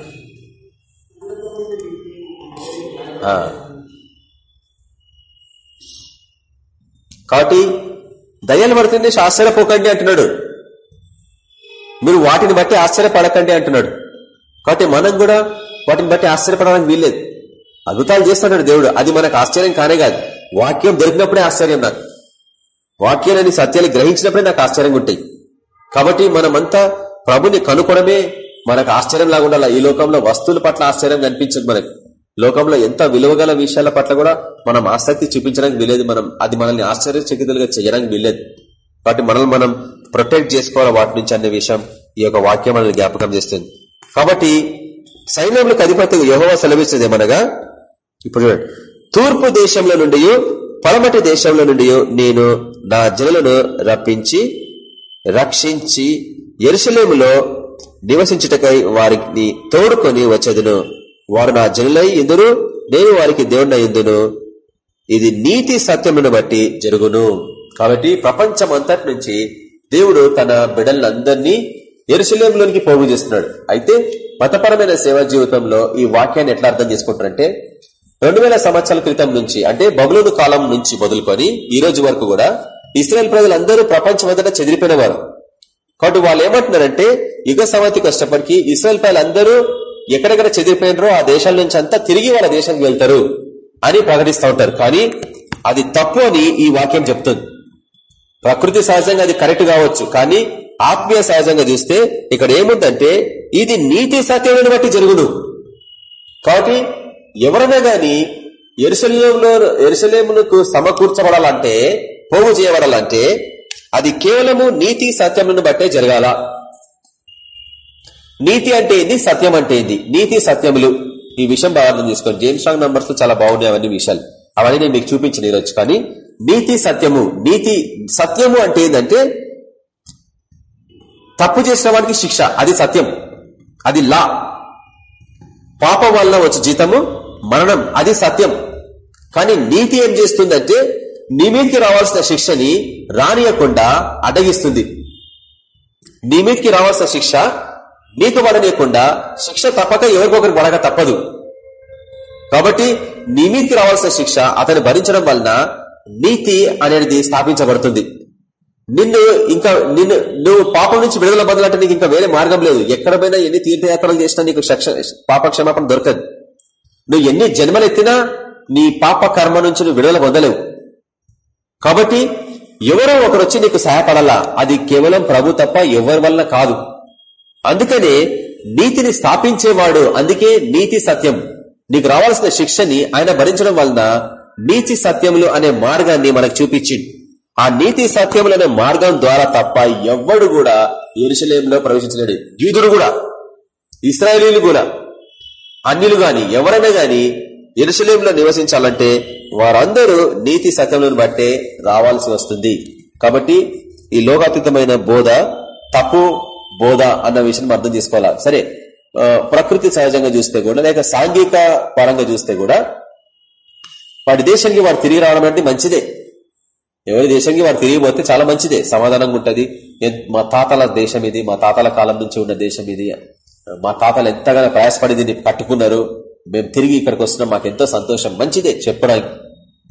కాబట్టి దయ్యాలు పడుతుంది ఆశ్చర్యపోకండి అంటున్నాడు. మీరు వాటిని బట్టి ఆశ్చర్యపడకండి అంటున్నాడు. కాబట్టి మనం కూడా వాటిని బట్టి ఆశ్చర్యపడడానికి వీల్లేదు. అద్భుతాలు చేస్తున్నాడు దేవుడు. అది మనకు ఆశ్చర్యం కానే కాదు. వాక్యం దొరికినప్పుడే ఆశ్చర్యం నాకు. వాక్యాన్ని సత్యాన్ని గ్రహించినప్పుడే నాకు ఆశ్చర్యంగా ఉంటాయి. కాబట్టి మనమంతా ప్రభుని కనుకోవడమే మనకు ఆశ్చర్యం లాగా ఉండాలి? ఈ లోకంలో వస్తువుల పట్ల ఆశ్చర్యం కనిపించదు మనకు. లోకంలో ఎంత విలువగల విషయాల పట్ల కూడా మనం ఆసక్తి చూపించడానికి వీలేదు మనం. అది మనల్ని ఆశ్చర్యచకితులుగా చేయడానికి వీలేదు కాబట్టి మనల్ని మనం ప్రొటెక్ట్ చేసుకోవాలి వాటి నుంచి అనే విషయం ఈ యొక్క వాక్యం మనల్ని జ్ఞాపకం చేస్తుంది. కాబట్టి సైన్యములకు అధిపతి యహోవ సెలవిస్తుంది ఏమనగా ఇప్పుడు తూర్పు దేశంలో నుండి పలమటి దేశంలో నుండి నేను నా జనులను రప్పించి రక్షించి ఎరుసలేములో నివసించుటకై వారిని తోడుకొని వచ్చేదును. వారు నా జనులై ఎందును నేను వారికి దేవుడిన ఎందును? ఇది నీతి సత్యమును బట్టి జరుగును. కాబట్టి ప్రపంచం అంతటి నుంచి దేవుడు తన బిడలందరినీ ఎరుసలేంలోనికి పోగు చేస్తున్నాడు. అయితే మతపరమైన సేవా జీవితంలో ఈ వాక్యాన్ని ఎట్లా అర్థం చేసుకుంటారంటే రెండు వేల సంవత్సరాల క్రితం నుంచి అంటే బబులోను కాలం నుంచి మొదలుకొని ఈ రోజు వరకు కూడా ఇస్రాయల్ ప్రజలందరూ ప్రపంచమంతటా చెదిరిపోయినవారు. కాబట్టి వాళ్ళు ఏమంటున్నారంటే యుగ సమాధికి వచ్చేప్పటికీ ఇస్రాయల్ ప్రజలందరూ ఎక్కడెక్కడ చెదిరిపోయినారో ఆ దేశాల నుంచి అంతా తిరిగి వాళ్ళ దేశానికి వెళ్తారు అని ప్రకటిస్తూ ఉంటారు. కానీ అది తప్పు అని ఈ వాక్యం చెప్తుంది. ప్రకృతి సహజంగా అది కరెక్ట్ కావచ్చు కానీ ఆత్మీయ సహజంగా చూస్తే ఇక్కడ ఏముందంటే ఇది నీతి సత్యమైన బట్టి జరుగును. కాబట్టి ఎవరైనా గాని ఎరుసలేములో ఎరుసలేమునకు సమకూర్చబడాలంటే పోగు చేయబడాలంటే అది కేవలము నీతి సత్యమును బట్టే జరగాల. నీతి అంటే ఏంది? సత్యం అంటే ఏంది? నీతి సత్యములు. ఈ విషయం బాగా అర్థం చేసుకోండి. జేమ్స్ రాంగ్ నంబర్స్ చాలా బాగున్నాయి అవన్నీ విషయాలు. అవన్నీ నేను మీకు చూపించిన ఈరోజు. కానీ నీతి సత్యము నీతి సత్యము అంటే ఏంటంటే తప్పు చేసిన వాడికి శిక్ష. అది సత్యం. అది లా. పాపం వల్ల వచ్చే జీతము మరణం అది సత్యం. కానీ నీతి ఏం చేస్తుందంటే నీ మీదకి రావాల్సిన శిక్షని రానియకుండా అడగిస్తుంది నీ మీదకి రావాల్సిన శిక్ష నీకు పడనీయకుండా శిక్ష తప్పక ఎవరికొకరు పడక తప్పదు. కాబట్టి నీ మీదకి రావాల్సిన శిక్ష అతను భరించడం వలన నీతి అనేది స్థాపించబడుతుంది. నిన్ను ఇంకా నిన్ను నువ్వు పాపం నుంచి విడుదల పొందాలంటే నీకు ఇంకా వేరే మార్గం లేదు. ఎక్కడ పోయినా ఎన్ని తీర్థయాత్రలు చేసినా నీకు పాప క్షమాపణ దొరకదు. నువ్వు ఎన్ని జన్మలు ఎత్తినా నీ పాప కర్మ నుంచి నువ్వు విడుదల పొందలేవు. కాబట్టి ఎవరో ఒకరు వచ్చి నీకు సహాయపడాలా? అది కేవలం ప్రభు తప్ప ఎవరి వల్ల కాదు. అందుకనే నీతిని స్థాపించేవాడు అందుకే నీతి సత్యం. నీకు రావాల్సిన శిక్షని ఆయన భరించడం వలన నీతి సత్యములు అనే మార్గాన్ని మనకు చూపించింది ఆ నీతి సత్యములనే మార్గం ద్వారా తప్ప ఎవ్వడు కూడా ఎరుసలేంలో ప్రవేశించలేడు. యూదుడు కూడా ఇస్రాయలీలు కూడా అన్యులు గాని ఎవరైనా గాని ఎరుసలేంలో నివసించాలంటే వారందరూ నీతి సత్యములను బట్టే రావాల్సి వస్తుంది. కాబట్టి ఈ లోకాతీతమైన బోధ తప్పు బోధ అన్న విషయం అర్థం చేసుకోవాలా? సరే ప్రకృతి సహజంగా చూస్తే కూడా లేక సాంఘిక పరంగా చూస్తే కూడా వాడి దేశానికి వాడు తిరిగి రావడం అంటే మంచిదే. ఎవరి దేశానికి వాడు తిరిగి పోతే చాలా మంచిదే. సమాధానంగా ఉంటుంది. మా తాతల దేశం ఇది మా తాతల కాలం నుంచి ఉన్న దేశం ఇది మా తాతలు ఎంతగానో ప్రయాసపడి దీన్ని పట్టుకున్నారు. మేము తిరిగి ఇక్కడికి వస్తున్నాం. మాకు ఎంతో సంతోషం. మంచిదే చెప్పడానికి.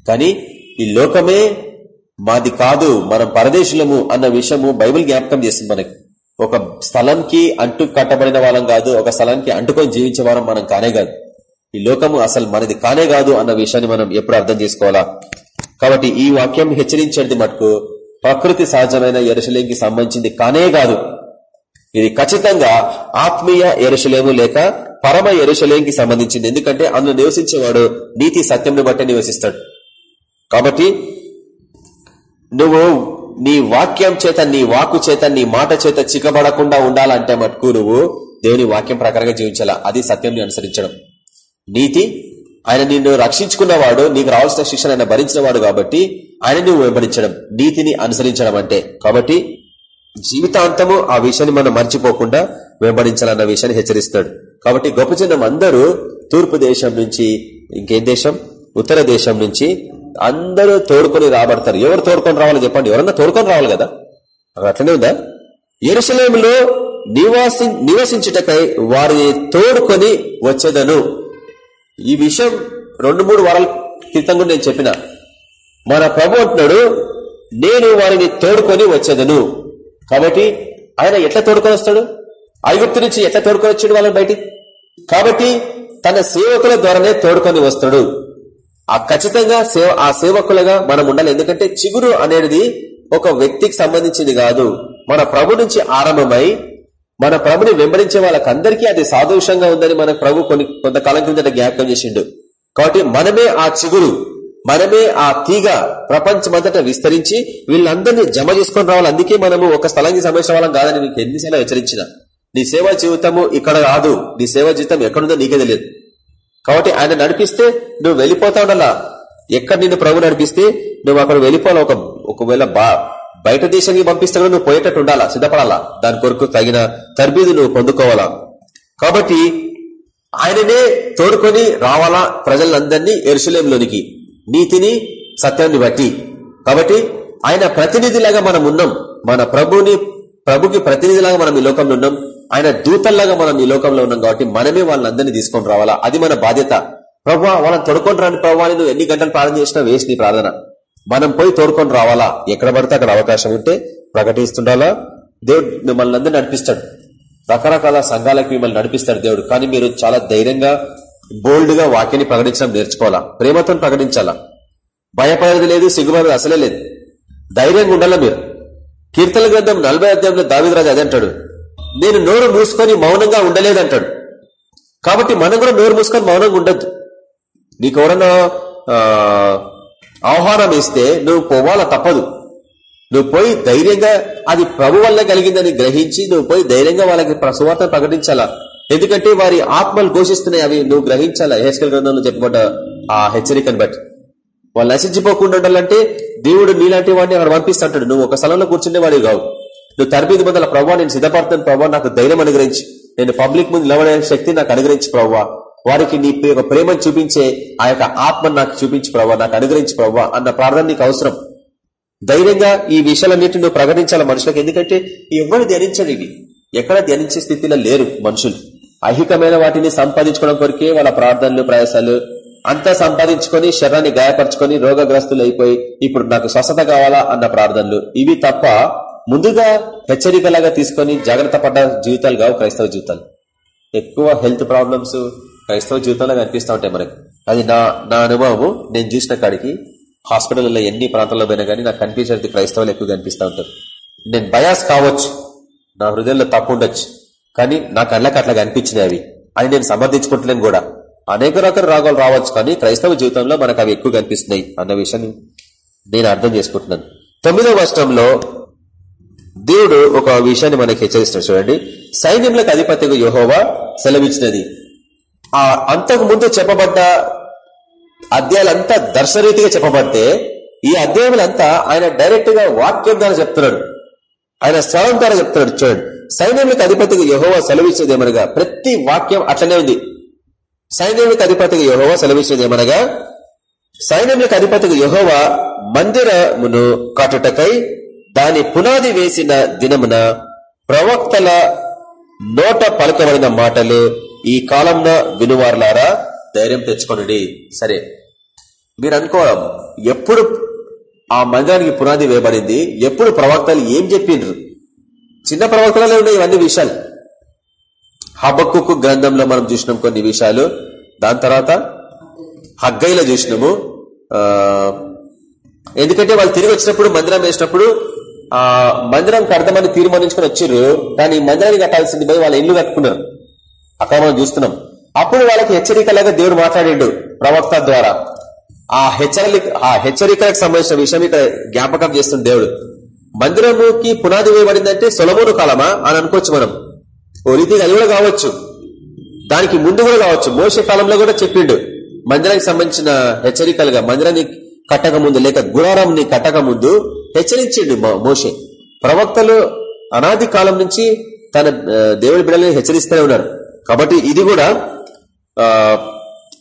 కానీ ఈ లోకమే మాది కాదు. మనం పరదేశులము అన్న విషయము బైబిల్ జ్ఞాపకం చేస్తుంది మనకి. ఒక స్థలంకి అంటు కట్టబడిన వాళ్ళం కాదు. ఒక స్థలానికి అంటుకొని జీవించే వారం మనం కానే కాదు. ఈ లోకము అసలు మనది కానే కాదు అన్న విషయాన్ని మనం ఎప్పుడు అర్థం చేసుకోవాలా? కాబట్టి ఈ వాక్యం హెచ్చరించేది మటుకు. ప్రకృతి సహజమైన ఎరుసలేంకి సంబంధించింది కానే కాదు. ఇది ఖచ్చితంగా ఆత్మీయ ఎరుసలేము లేక పరమ ఎరుసలేంకి సంబంధించింది. ఎందుకంటే అందులో నివసించేవాడు నీతి సత్యంను బట్టే నివసిస్తాడు. కాబట్టి నువ్వు నీ వాక్యం చేత నీ వాకు చేత నీ మాట చేత చిక్కబడకుండా ఉండాలంటే మటుకు నువ్వు దేవుని వాక్యం ప్రకారంగా జీవించాలా? అది సత్యం అనుసరించడం. నీతి ఆయన నిన్ను రక్షించుకున్నవాడు నీకు రావాల్సిన శిక్షణ ఆయన భరించిన వాడు కాబట్టి ఆయన నువ్వు వెంబడించడం నీతిని అనుసరించడం అంటే. కాబట్టి జీవితాంతము ఆ విషయాన్ని మనం మర్చిపోకుండా వెంబడించాలన్న విషయాన్ని హెచ్చరిస్తాడు. కాబట్టి గొప్ప జనం అందరూ తూర్పు దేశం నుంచి ఇంకేం దేశం? ఉత్తర దేశం నుంచి అందరూ తోడుకొని రాబడతారు. ఎవరు తోడుకొని రావాలి చెప్పండి? ఎవరన్నా తోడుకొని రావాలి కదా? అట్లనే ఉందా? ఎరుసలేములో నివాసి నివసించుటకై వారిని తోడుకొని వచ్చేదను. ఈ విషయం రెండు మూడు వారాల క్రితం కూడా నేను చెప్పిన. మన ప్రభు అంటున్నాడు నేను వారిని తోడుకొని వచ్చేదను. కాబట్టి ఆయన ఎట్లా తోడుకొని వస్తాడు? ఐగుప్తు నుంచి ఎట్లా తోడుకొని వచ్చాడు వాళ్ళని బయటికి? కాబట్టి తన సేవకుల ద్వారానే తోడుకొని వస్తాడు. ఆ ఖచ్చితంగా సేవ ఆ సేవకులుగా మనం ఉండాలి. ఎందుకంటే చిగురు అనేది ఒక వ్యక్తికి సంబంధించింది కాదు. మన ప్రభు నుంచి ఆరంభమై మన ప్రభుని వెంబడించే వాళ్ళకందరికీ అది సాదృశ్యంగా ఉందని మన ప్రభు కొన్ని కొంతకాలం కిందట జ్ఞాపకం చేసిండు. కాబట్టి మనమే ఆ చిగురు మనమే ఆ తీగ ప్రపంచమంతటా విస్తరించి వీళ్ళందరినీ జమ చేసుకొని రావాలి. అందుకే మనము ఒక స్థలానికి సంబంధించిన వాళ్ళం కాదని నీకు ఎన్నిసార్లు హెచ్చరించిన. నీ సేవా జీవితము ఇక్కడ రాదు. నీ సేవా జీవితం ఎక్కడుందో నీకే తెలియదు. కాబట్టి ఆయన నడిపిస్తే నువ్వు వెళ్ళిపోతా ఉండాలా ఎక్కడ నిన్ను ప్రభు నడిపిస్తే నువ్వు అక్కడ వెళ్ళిపోవాలి. ఒక ఒకవేళ బా బయట దేశానికి పంపిస్తాను నువ్వు పోయేటట్టు ఉండాలా? సిద్ధపడాలా? దాని కొరకు తగిన తర్బీదు నువ్వు పొందుకోవాలా? కాబట్టి ఆయననే తోడుకొని రావాలా ప్రజలందరినీ ఎరుసలేంలోనికి నీతిని సత్యాన్ని బట్టి. కాబట్టి ఆయన ప్రతినిధిలాగా మనం ఉన్నాం. మన ప్రభుని ప్రభుకి ప్రతినిధిలాగా మనం ఈ లోకంలో ఉన్నాం. ఆయన దూతల్లాగా మనం ఈ లోకంలో ఉన్నాం కాబట్టి మనమే వాళ్ళందరినీ తీసుకొని రావాలా? అది మన బాధ్యత. ప్రభు వాళ్ళని తొడుకొని రాని ప్రభావ నువ్వు ఎన్ని గంటలు ప్రార్థన చేసినా వేసి నీ ప్రార్థన. మనం పోయి తోడుకొని రావాలా? ఎక్కడ పడితే అక్కడ అవకాశం ఉంటే ప్రకటిస్తుండాలా? దేవుడు మిమ్మల్ని అందరూ నడిపిస్తాడు. రకరకాల సంఘాలకు మిమ్మల్ని నడిపిస్తాడు దేవుడు. కానీ మీరు చాలా ధైర్యంగా బోల్డ్గా వాక్యాన్ని ప్రకటించడం నేర్చుకోవాలా? ప్రేమతో ప్రకటించాలా? భయపడేది లేదు సిగ్గుపడేది అసలే లేదు. ధైర్యంగా ఉండాలా మీరు? కీర్తన గ్రంథం నలభై అధ్యాయంలో దావిదరాజు అదే అంటాడు. నేను నోరు మూసుకొని మౌనంగా ఉండలేదంటాడు కాబట్టి మనం కూడా నోరు మూసుకొని మౌనంగా ఉండద్దు. నీకు ఎవరన్నా ఆహ్వానం ఇస్తే నువ్వు పోవాలా తప్పదు. నువ్వు పోయి ధైర్యంగా అది ప్రభు వల్ల కలిగిందని గ్రహించి నువ్వు పోయి ధైర్యంగా వాళ్ళకి సువార్త ప్రకటించాలా. ఎందుకంటే వారి ఆత్మలు ఘోషిస్తున్నాయి అవి నువ్వు గ్రహించాలా. హెచ్కల్ గ్రంథంలో చెప్పబడ్డ ఆ హెచ్చరికను బట్టి. వాళ్ళు నశించిపోకుండా ఉండాలంటే దేవుడు నీలాంటి వాడిని అక్కడ పంపిస్తుంటాడు. నువ్వు ఒక స్థలంలో కూర్చుండే వాడివి కావు. నువ్వు తరబీది బదుల ప్రభావ నేను సిద్ధపడతాను ప్రభావ నాకు ధైర్యం అనుగ్రహించి. నేను పబ్లిక్ ముందు నిలబడే శక్తి నాకు అనుగ్రహించి ప్రభావ వారికి నీ యొక్క ప్రేమను చూపించే ఆ యొక్క ఆత్మను నాకు చూపించి ప్రవ్వా నాకు అనుగ్రహించి ప్రవ్వా అన్న ప్రార్థన నీకు అవసరం. ధైర్యంగా ఈ విషయాలన్నింటినీ నువ్వు ప్రకటించాలి మనుషులకు. ఎందుకంటే ఎవరు ధ్యానించడు ఇవి. ఎక్కడ ధ్యానించే స్థితిలో లేరు మనుషులు. అహికమైన వాటిని సంపాదించుకోవడం కొరికే వాళ్ళ ప్రార్థనలు ప్రయాసాలు అంతా సంపాదించుకొని శరీరాన్ని గాయపరచుకొని రోగగ్రస్తులు అయిపోయి ఇప్పుడు నాకు స్వస్థత కావాలా అన్న ప్రార్థనలు. ఇవి తప్ప ముందుగా హెచ్చరికలాగా తీసుకొని జాగ్రత్త పడ్డ జీవితాలు కావు క్రైస్తవ జీవితాలు. ఎక్కువ హెల్త్ ప్రాబ్లమ్స్ క్రైస్తవ జీవితంలో కనిపిస్తూ ఉంటాయి మనకి. అది నా నా అనుభవము నేను చూసిన కాడికి హాస్పిటల్లో ఎన్ని ప్రాంతాల్లో పోయినా కానీ నాకు కనిపించేది క్రైస్తవులు ఎక్కువ కనిపిస్తూ ఉంటారు. నేను బయాస్ కావచ్చు నా హృదయంలో తప్పు ఉండొచ్చు కానీ నా కళ్ళకి అట్లా కనిపించినాయి అవి. అని నేను సమర్థించుకుంటున్నాను కూడా. అనేక రకాల రాగాలు రావచ్చు కానీ క్రైస్తవ జీవితంలో మనకు అవి ఎక్కువ కనిపిస్తున్నాయి అన్న విషయాన్ని నేను అర్థం చేసుకుంటున్నాను. తొమ్మిదవ వర్షంలో దేవుడు ఒక విషయాన్ని మనకి హెచ్చరిస్తున్నాడు చూడండి. సైన్యములకు అధిపతిగా యహోవా సెలవిచ్చినది. ఆ అంతకు ముందు చెప్పబడ్డ అధ్యాయులంతా దర్శనరీతిగా చెప్పబడితే ఈ అధ్యాయులంతా ఆయన డైరెక్ట్గా వాక్యం ద్వారా చెప్తున్నాడు. ఆయన స్వరం ద్వారా చెప్తున్నాడు. చూడండి. సైన్యములకు అధిపతిగా యహోవా సెలవిచ్చేది ఏమనగా ప్రతి వాక్యం అట్లనే ఉంది. సైన్యములకు అధిపతిగా యహోవా సెలవిచ్చేది ఏమనగా సైన్యములకు అధిపతిగా యహోవా మందిరమును కట్టుటకై దాని పునాది వేసిన దినమున ప్రవక్తల నోట పలకబడిన మాటలు ఈ కాలంలో వినువారులారా ధైర్యం తెచ్చుకోండి. సరే మీరు అనుకోవడం ఎప్పుడు ఆ మందిరానికి పునాది వేయబడింది ఎప్పుడు ప్రవక్తలు ఏం చెప్పిండ్రు? చిన్న ప్రవక్తలలో ఉన్నాయి ఇవన్నీ విషయాలు. హబక్కు గ్రంథంలో మనం చూసినాం కొన్ని విషయాలు. దాని తర్వాత హగ్గైలో చూసినాము. ఎందుకంటే వాళ్ళు తిరిగి వచ్చినప్పుడు మందిరం వేసినప్పుడు ఆ మందిరం కడదామని తీర్మానించుకుని వచ్చారు కానీ మందిరాన్ని కట్టాల్సింది పోయి వాళ్ళ ఇల్లు కట్టుకున్నారు. అక్కడ మనం చూస్తున్నాం. అప్పుడు వాళ్ళకి హెచ్చరికలాగా దేవుడు మాట్లాడిండు ప్రవక్త ద్వారా. ఆ హెచ్చరిక ఆ హెచ్చరికలకు సంబంధించిన విషయం ఇక్కడ జ్ఞాపకం చేస్తుంది దేవుడు. మందిరముకి పునాది వేయబడిందంటే సొలమూరు కాలమా అని అనుకోవచ్చు మనం. ఓ రీతిగా అది కూడా కావచ్చు. దానికి ముందు కూడా కావచ్చు. మోస కాలంలో కూడా చెప్పిండు. మందిరానికి సంబంధించిన హెచ్చరికలుగా మందిరాన్ని కట్టక ముందు లేక గురారాన్ని కట్టక ముందు హెచ్చరించిండు మోసే ప్రవక్తలు అనాది కాలం నుంచి తన దేవుడి బిడ్డలని హెచ్చరిస్తూనే ఉన్నారు. కాబట్టి ఇది కూడా ఆ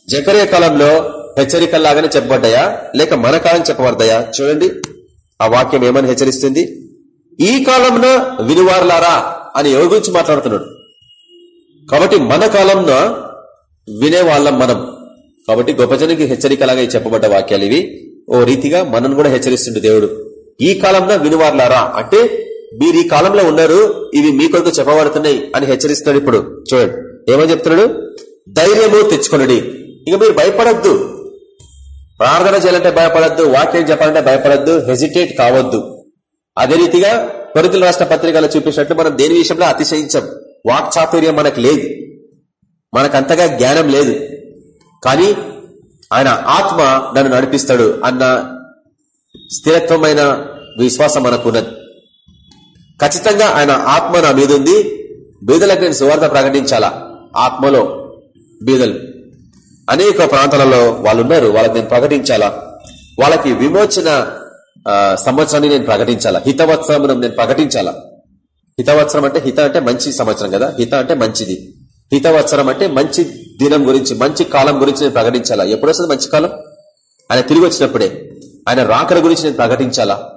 జకరే కాలంలో హెచ్చరికల్లాగానే చెప్పబడ్డాయా? లేక మన కాలం చెప్పబడ్డాయా? చూడండి. ఆ వాక్యం ఏమని హెచ్చరిస్తుంది? ఈ కాలంలో వినువారులారా అని ఎవరి గురించి మాట్లాడుతున్నాడు? కాబట్టి మన కాలంలో వినేవాళ్ళం మనం. కాబట్టి గొప్ప జనకి హెచ్చరికలాగా చెప్పబడ్డ వాక్యాలు ఇవి. ఓ రీతిగా మనను కూడా హెచ్చరిస్తుండే దేవుడు. ఈ కాలంలో వినువార్లారా అంటే మీరు ఈ కాలంలో ఉన్నారు ఇవి మీ కొరకు చెప్పబడుతున్నాయి అని హెచ్చరిస్తున్నాడు ఇప్పుడు. చూడండి. ఏమని చెప్తున్నాడు? ధైర్యము తెచ్చుకొనడి. ఇక మీరు భయపడద్దు. ప్రార్థన చేయాలంటే భయపడద్దు వాక్యం చెప్పాలంటే భయపడద్దు హెజిటేట్ కావద్దు. అదే రీతిగా కొరితల రాష్ట్ర పత్రికలు చూపించినట్లు మనం దేని విషయంలో అతిశయించాం? వాక్చాతుర్యం మనకు లేదు. మనకంతగా జ్ఞానం లేదు. కానీ ఆయన ఆత్మ నన్ను నడిపిస్తాడు అన్న స్థిరత్వమైన విశ్వాసం మనకున్నది. ఖచ్చితంగా ఆయన ఆత్మ నా మీద ఉంది బీదలకు నేను సువార్త ప్రకటించాలా? ఆత్మలో బీదలు. అనేక ప్రాంతాలలో వాళ్ళు ఉన్నారు వాళ్ళకి నేను ప్రకటించాలా? వాళ్ళకి విమోచన సంవత్సరాన్ని నేను ప్రకటించాలా? హితవత్సరం నేను ప్రకటించాలా? హితవత్సరం అంటే హిత అంటే మంచి సంవత్సరం కదా? హిత అంటే మంచిది. హితవత్సరం అంటే మంచి దినం గురించి మంచి కాలం గురించి నేను ప్రకటించాలా? ఎప్పుడు వస్తుంది మంచి కాలం? ఆయన తిరిగి వచ్చినప్పుడే. ఆయన రాకడ గురించి నేను ప్రకటించాలా?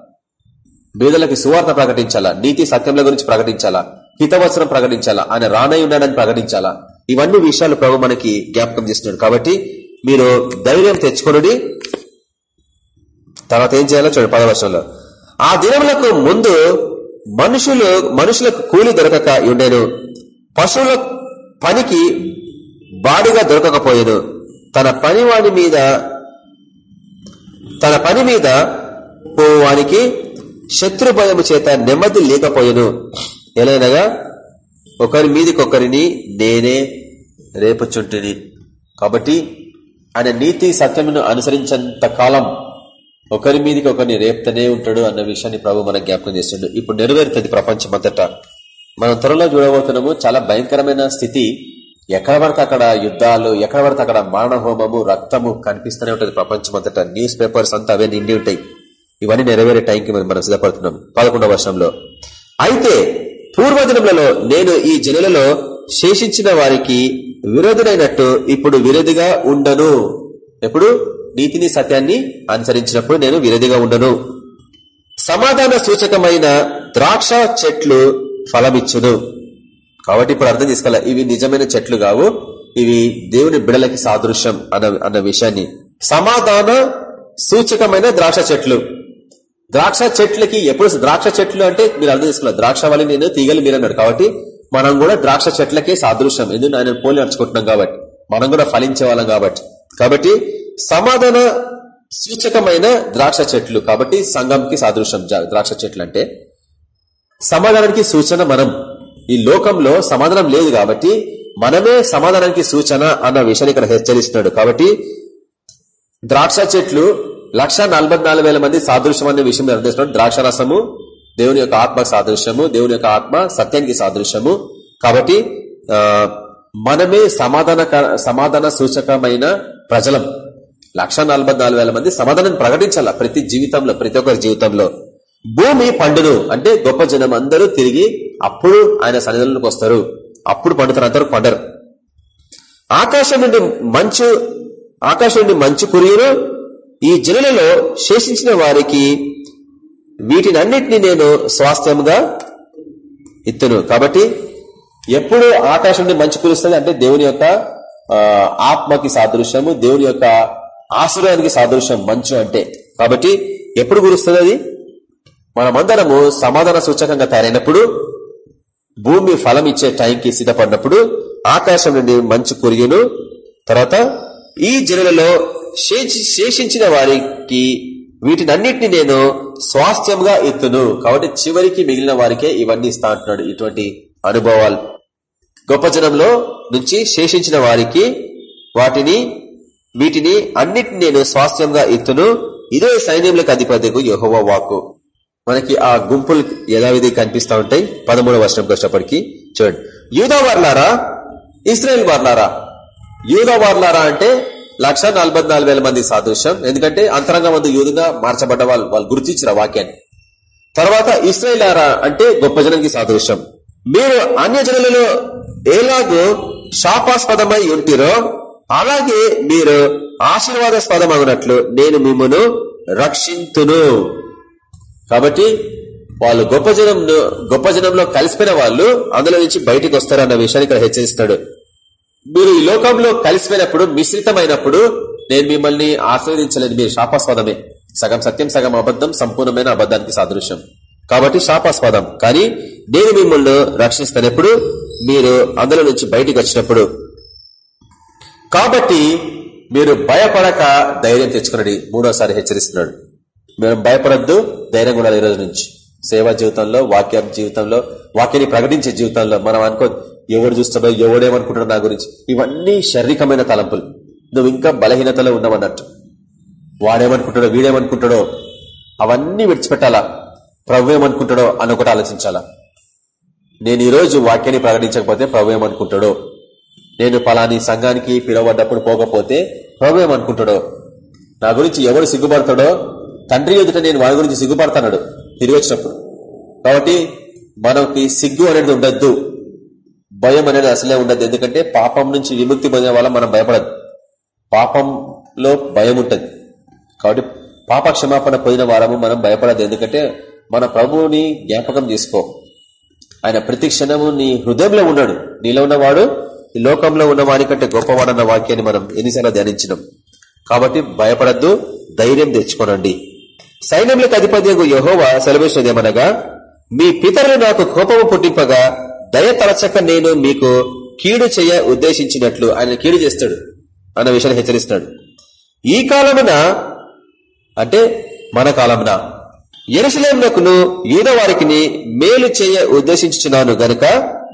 బీదలకి సువార్త ప్రకటించాలా? నీతి సత్యంల గురించి ప్రకటించాలా? హితవచనం ప్రకటించాలా? ఆయన రానై ఉన్నాడని ప్రకటించాలా? ఇవన్నీ విషయాలు ప్రభు మనకి జ్ఞాపకం చేస్తున్నాడు. కాబట్టి మీరు ధైర్యం తెచ్చుకొనుడి. తర్వాత ఏం చేయాలో చూడండి పదవచనంలో ఆ దినములకు ముందు మనుషులు మనుషులకు కూలి దొరకక ఉండేను. పశువుల పనికి బాడిగా దొరకకపోయాను. తన పనివాడి మీద తన పని మీద పోవానికి శత్రు భయము చేత నెమ్మది లేకపోయాను. ఎలాగా ఒకరి మీదికొకరిని నేనే రేపుచుంటిని. కాబట్టి ఆయన నీతి సత్యమును అనుసరించేంత కాలం ఒకరి మీదకి ఒకరిని రేపుతనే ఉంటాడు అన్న విషయాన్ని ప్రభు మనకు జ్ఞాపకం చేస్తుండడు ఇప్పుడు నెరవేరుతుంది ప్రపంచమంతటా. మనం త్వరలో చూడబోతున్నాము చాలా భయంకరమైన స్థితి. ఎక్కడ పడితే అక్కడ యుద్ధాలు ఎక్కడ పడితే అక్కడ మానహోమము రక్తము కనిపిస్తూనే ఉంటుంది ప్రపంచమంతటా. న్యూస్ పేపర్స్ అంతా అవే నిండి ఉంటాయి. ఇవన్నీ నెరవేరే టైంకి మనం సిద్ధపడుతున్నాం పదకొండవ వర్షంలో అయితే పూర్వదినములలో నేను ఈ జనులలో శేషించిన వారికి విరోధుడైనట్టు ఇప్పుడు విరోధిగా ఉండను. ఎప్పుడు? నీతిని సత్యాన్ని అనుసరించినప్పుడు నేను విరోధిగా ఉండను. సమాధాన సూచకమైన ద్రాక్ష చెట్లు ఫలమిచ్చును. కాబట్టి ఇప్పుడు అర్థం చేసుకోవాలి? ఇవి నిజమైన చెట్లు కావు. ఇవి దేవుని బిడలకి సాదృశ్యం అన్న అన్న విషయాన్ని. సమాధాన సూచకమైన ద్రాక్ష చెట్లు. ద్రాక్ష చెట్లకి ఎప్పుడు ద్రాక్ష చెట్లు అంటే మీరు అర్థం చేసుకున్నారు. ద్రాక్ష వల్ల నేను తీగలు మీరన్నాడు కాబట్టి మనం కూడా ద్రాక్ష చెట్లకే సాదృశ్యం. ఎందుకు? ఆయన పోలి నడుచుకుంటున్నాం కాబట్టి. మనం కూడా ఫలించే వాళ్ళం కాబట్టి. కాబట్టి సమాధాన సూచకమైన ద్రాక్ష చెట్లు కాబట్టి సంఘంకి సాదృశ్యం. ద్రాక్ష చెట్లు అంటే సమాధానానికి సూచన మనం. ఈ లోకంలో సమాధానం లేదు కాబట్టి మనమే సమాధానానికి సూచన అన్న విషయాన్ని ఇక్కడ హెచ్చరిస్తున్నాడు. కాబట్టి ద్రాక్ష చెట్లు లక్ష మంది సాదృశ్యం అనే విషయం నిర్దేశిస్తున్నాడు ద్రాక్ష రసము దేవుని యొక్క ఆత్మ సాదృశ్యము దేవుని యొక్క ఆత్మ సత్యానికి సాదృశ్యము. కాబట్టి మనమే సమాధాన సమాధాన సూచకమైన ప్రజలం. లక్ష మంది సమాధానం ప్రకటించాల ప్రతి జీవితంలో ప్రతి ఒక్కరి జీవితంలో. భూమి పండును అంటే గొప్ప జనం అందరూ తిరిగి అప్పుడు ఆయన సన్నిధులకు వస్తారు. అప్పుడు పండుతారు అందరూ పండరు. ఆకాశం నుండి మంచు ఆకాశం నుండి మంచు కురియరు ఈ జనులలో శేషించిన వారికి వీటినన్నిటిని నేను స్వాస్థ్యంగా ఇత్తును. కాబట్టి ఎప్పుడు ఆకాశం నుండి మంచి కురుస్తుంది అంటే దేవుని యొక్క ఆత్మకి సాదృశ్యము దేవుని యొక్క ఆశ్రయానికి సాదృశ్యం మంచు అంటే. కాబట్టి ఎప్పుడు కురుస్తుంది అది? మనమందరము సమాధాన సూచకంగా తయారైనప్పుడు భూమి ఫలం ఇచ్చే టైంకి సిద్ధపడినప్పుడు ఆకాశం నుండి మంచు కురియును. తర్వాత ఈ జనులలో శేషించిన వారికి వీటినన్నింటినీ నేను స్వాస్థ్యంగా ఎత్తును. కాబట్టి చివరికి మిగిలిన వారికే ఇవన్నీ ఇస్తా అంటున్నాడు ఇటువంటి అనుభవాలు. గొప్ప జనంలో నుంచి శేషించిన వారికి వాటిని వీటిని అన్నిటిని నేను స్వాస్థ్యంగా ఎత్తును. ఇదే సైన్యములకు అధిపతికు యహోవ వాక్కు. మనకి ఆ గుంపులు యథావిధి కనిపిస్తూ ఉంటాయి. పదమూడవ వర్షంకి కష్టపడికి చూడండి. యూదా వార్లారా ఇస్రాయల్ వార్లారా యూదా వార్లారా అంటే లక్ష మంది సాదృశ్యం. ఎందుకంటే అంతరంగ మందు యూదుగా మార్చబడ్డ వాళ్ళు వాళ్ళు గుర్తించిన వాక్యాన్ని. తర్వాత ఇస్రాయలారా అంటే గొప్ప జనానికి సాదృశ్యం. మీరు అన్య జనులలో ఎలాగో శాపాస్పదమై ఉంటిరో అలాగే మీరు ఆశీర్వాదాస్పదమగినట్లు నేను మిమ్మను రక్షింతును. కాబట్టి వాళ్ళు గొప్ప జనం గొప్ప జనంలో కలిసిపోయిన వాళ్ళు అందులో నుంచి బయటికి వస్తారన్న విషయాన్ని ఇక్కడ హెచ్చరిస్తాడు. మీరు ఈ లోకంలో కలిసిపోయినప్పుడు మిశ్రితమైనప్పుడు నేను మిమ్మల్ని ఆస్వాదించలేను మీరు శాపాస్పదమే సగం సత్యం సగం అబద్ధం సంపూర్ణమైన అబద్ధానికి సాదృశ్యం. కాబట్టి శాపాస్పదం కానీ నేను మిమ్మల్ని రక్షిస్తానప్పుడు మీరు అందులో నుంచి బయటికి వచ్చినప్పుడు. కాబట్టి మీరు భయపడక ధైర్యం తెచ్చుకున్నది మూడోసారి హెచ్చరిస్తున్నాడు. మేము భయపడద్దు ధైర్యం కూడా ఈ రోజు నుంచి. సేవా జీవితంలో వాక్య జీవితంలో వాక్యాన్ని ప్రకటించే జీవితంలో మనం అనుకో ఎవడు చూస్తాడో ఎవడేమనుకుంటాడో నా గురించి. ఇవన్నీ శారీరకమైన తలంపులు. నువ్వు ఇంకా బలహీనతలో ఉన్నావన్నట్టు. వాడేమనుకుంటాడో వీడేమనుకుంటాడో అవన్నీ విడిచిపెట్టాలా? ప్రభు ఏమనుకుంటాడో అని ఒకటి ఆలోచించాలా? నేను ఈరోజు వాక్యాన్ని ప్రకటించకపోతే ప్రభు ఏమనుకుంటాడో నేను పలాని సంఘానికి పిలువబడ్డప్పుడు పోకపోతే ప్రభు ఏమనుకుంటాడో నా గురించి ఎవడు సిగ్గుపడతాడో? తండ్రి ఎదుట నేను వాడి గురించి సిగ్గుపడతాడు తిరిగి వచ్చినప్పుడు కాబట్టి మనకి సిగ్గు అనేది ఉండద్దు. భయం అనేది అసలే ఉండదు ఎందుకంటే పాపం నుంచి విముక్తి పొందిన వల్ల మనం భయపడదు పాపంలో భయం ఉంటుంది. కాబట్టి పాప క్షమాపణ పొందిన వారము మనం భయపడదు ఎందుకంటే మన ప్రభువుని జ్ఞాపకం చేసుకో. ఆయన ప్రతి క్షణము నీ హృదయంలో ఉన్నాడు. నీలో ఉన్నవాడు ఈ లోకంలో ఉన్న వానికంటే గొప్పవాడన్న వాక్యాన్ని మనం ఎన్నిసార్లు ధ్యానించినాం. కాబట్టి భయపడద్దు ధైర్యం తెచ్చుకోనండి. సైన్యములకు అధిపతి యహోవా సెలవిస్తున్నదేమనగా మీ పితరులు నాకు కోపము పుట్టింపగా దయ తలచక నేను మీకు కీడు చేయ ఉద్దేశించినట్లు ఆయన కీడు చేస్తాడు అన్న విషయాన్ని హెచ్చరిస్తున్నాడు. ఈ కాలమున అంటే మన కాలమున ఎరుసలేమునకును యూద వారికి మేలు చేయ ఉద్దేశించున్నాను గనుక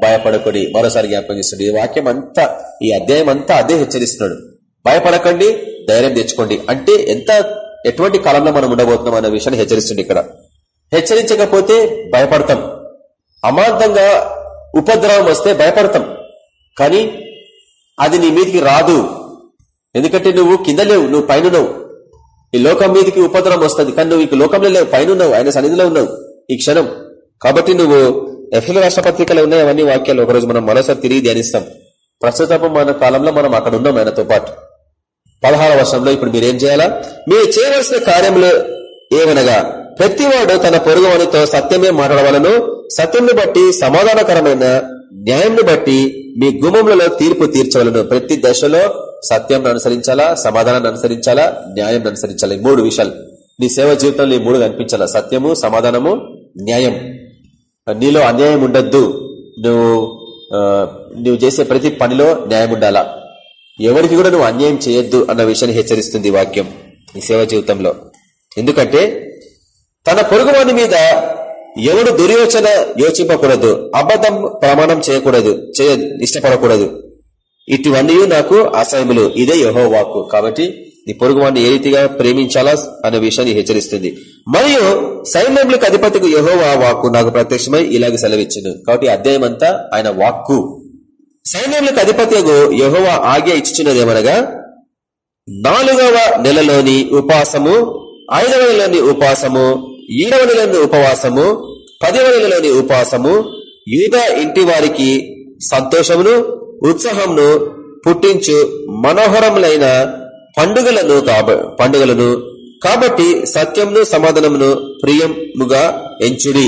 భయపడకండి. మరోసారి జ్ఞాపకం చేస్తుంది ఈ వాక్యం అంతా ఈ అధ్యాయం అంతా అదే హెచ్చరిస్తున్నాడు. భయపడకండి ధైర్యం తెచ్చుకోండి. అంటే ఎంత ఎటువంటి కాలంలో మనం ఉండబోతున్నాం అనే విషయాన్ని హెచ్చరిస్తుంది ఇక్కడ. హెచ్చరించకపోతే భయపడతాం. అమాంతంగా ఉపద్రవం వస్తే భయపడతాం. కానీ అది నీ మీదికి రాదు. ఎందుకంటే నువ్వు కింద లేవు నువ్వు పైన ఈ లోకం మీదకి ఉపద్రవం వస్తుంది కానీ నువ్వు ఈ లోకంలో లేవు పైన ఉన్నావు ఆయన సన్నిధిలో ఉన్నావు ఈ క్షణం. కాబట్టి నువ్వు ఎఫ్ఎల్ రాష్ట్రపత్రికలు ఉన్నాయి అవన్నీ వాక్యాలు. ఒకరోజు మనం మరోసారి తిరిగి ధ్యానిస్తాం. ప్రస్తుతం మన కాలంలో మనం అక్కడ ఉన్నాం ఆయనతో పాటు. పదహార వర్షంలో ఇప్పుడు మీరేం చేయాలా? మీరు చేయవలసిన కార్యములు ఏమనగా ప్రతివాడు తన పొరుగువానితో సత్యమే మాట్లాడవలను సత్యంను బట్టి సమాధానకరమైన న్యాయంను బట్టి మీ గుమములలో తీర్పు తీర్చవలను. ప్రతి దశలో సత్యం అనుసరించాలా సమాధానాన్ని అనుసరించాలా న్యాయం అనుసరించాలా? ఈ మూడు విషయాలు. నీ సేవ జీవితంలో ఈ మూడు కనిపించాలా? సత్యము సమాధానము న్యాయం. నీలో అన్యాయం ఉండద్దు. నువ్వు నువ్వు చేసే ప్రతి పనిలో న్యాయం ఉండాలా? ఎవరికి కూడా నువ్వు అన్యాయం చేయొద్దు అన్న విషయాన్ని హెచ్చరిస్తుంది వాక్యం ఈ సేవ జీవితంలో. ఎందుకంటే తన పొరుగువాని మీద ఎవడు దుర్యోచన యోచింపకూడదు అబద్ధం ప్రమాణం చేయకూడదు చేయ ఇష్టపడకూడదు. ఇటువన్నీ నాకు అసహ్యములు ఇదే యహో వాక్కు కాబట్టి నీ పొరుగువాన్ని ఏ రీతిగా ప్రేమించాలా అనే విషయాన్ని హెచ్చరిస్తుంది. మరియు సైన్యములకు అధిపతికి యహోవా వాక్కు నాకు ప్రత్యక్షమై ఇలాగ సెలవిచ్చింది కాబట్టి అధ్యాయం అంతా ఆయన వాక్కు. సైన్యములకు అధిపతి యహోవ ఆజ్ఞ ఇచ్చుచున్నదేమనగా నాలుగవ నెలలోని ఉపాసము ఐదవ నెలలోని ఉపాసము ఏడవ నెలలోని ఉపవాసము పదవ నెలలోని ఉపవాసము యూద ఇంటి వారికి సంతోషమును ఉత్సాహంను పుట్టించు మనోహరములైన పండుగలను పండుగలను కాబట్టి సత్యంను సమాధానమును ప్రియముగా ఎంచుడి.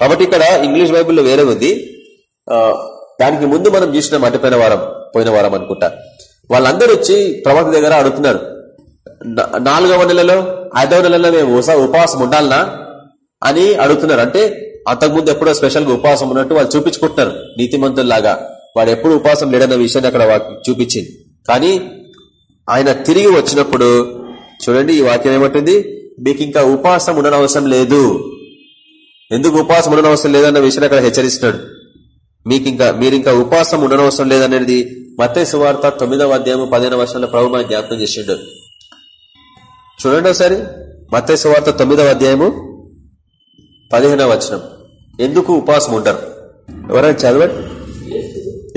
కాబట్టి ఇక్కడ ఇంగ్లీష్ బైబుల్లో వేరే ఉంది. దానికి ముందు మనం చూసిన మట్టిపోయిన వారం పోయిన వారం అనుకుంటా. వాళ్ళందరూ వచ్చి ప్రవక్త దగ్గర అడుగుతున్నారు. నాలుగవ నెలలో ఐదవ నెలలో మేము ఉపవాసం ఉండాలనా అని అడుగుతున్నారు. అంటే అంతకుముందు ఎప్పుడో స్పెషల్గా ఉపవాసం ఉన్నట్టు వాళ్ళు చూపించుకుంటున్నారు. నీతిమంతుల్లాగా. వాడు ఎప్పుడు ఉపవాసం లేడన్న విషయాన్ని అక్కడ చూపించింది. కానీ ఆయన తిరిగి వచ్చినప్పుడు చూడండి ఈ వాక్యం ఏమంటుంది? మీకు ఇంకా ఉపవాసం ఉండనవసరం లేదు. ఎందుకు ఉపవాసం ఉండనవసరం లేదన్న విషయాన్ని అక్కడ హెచ్చరిస్తున్నాడు. మీకు ఇంకా మీరు ఇంకా ఉపవాసం ఉండనవసరం లేదనేది మతే సువార్త తొమ్మిదవ అధ్యాయం పదిహేను వర్షంలో ప్రభు మన జ్ఞాపకం చేసిండు. చూడండి ఒకసారి మతే సువార్త తొమ్మిదవ అధ్యాయము పదిహేనవ వచనం. ఎందుకు ఉపవాసం ఉంటారు ఎవరైనా చదవండి.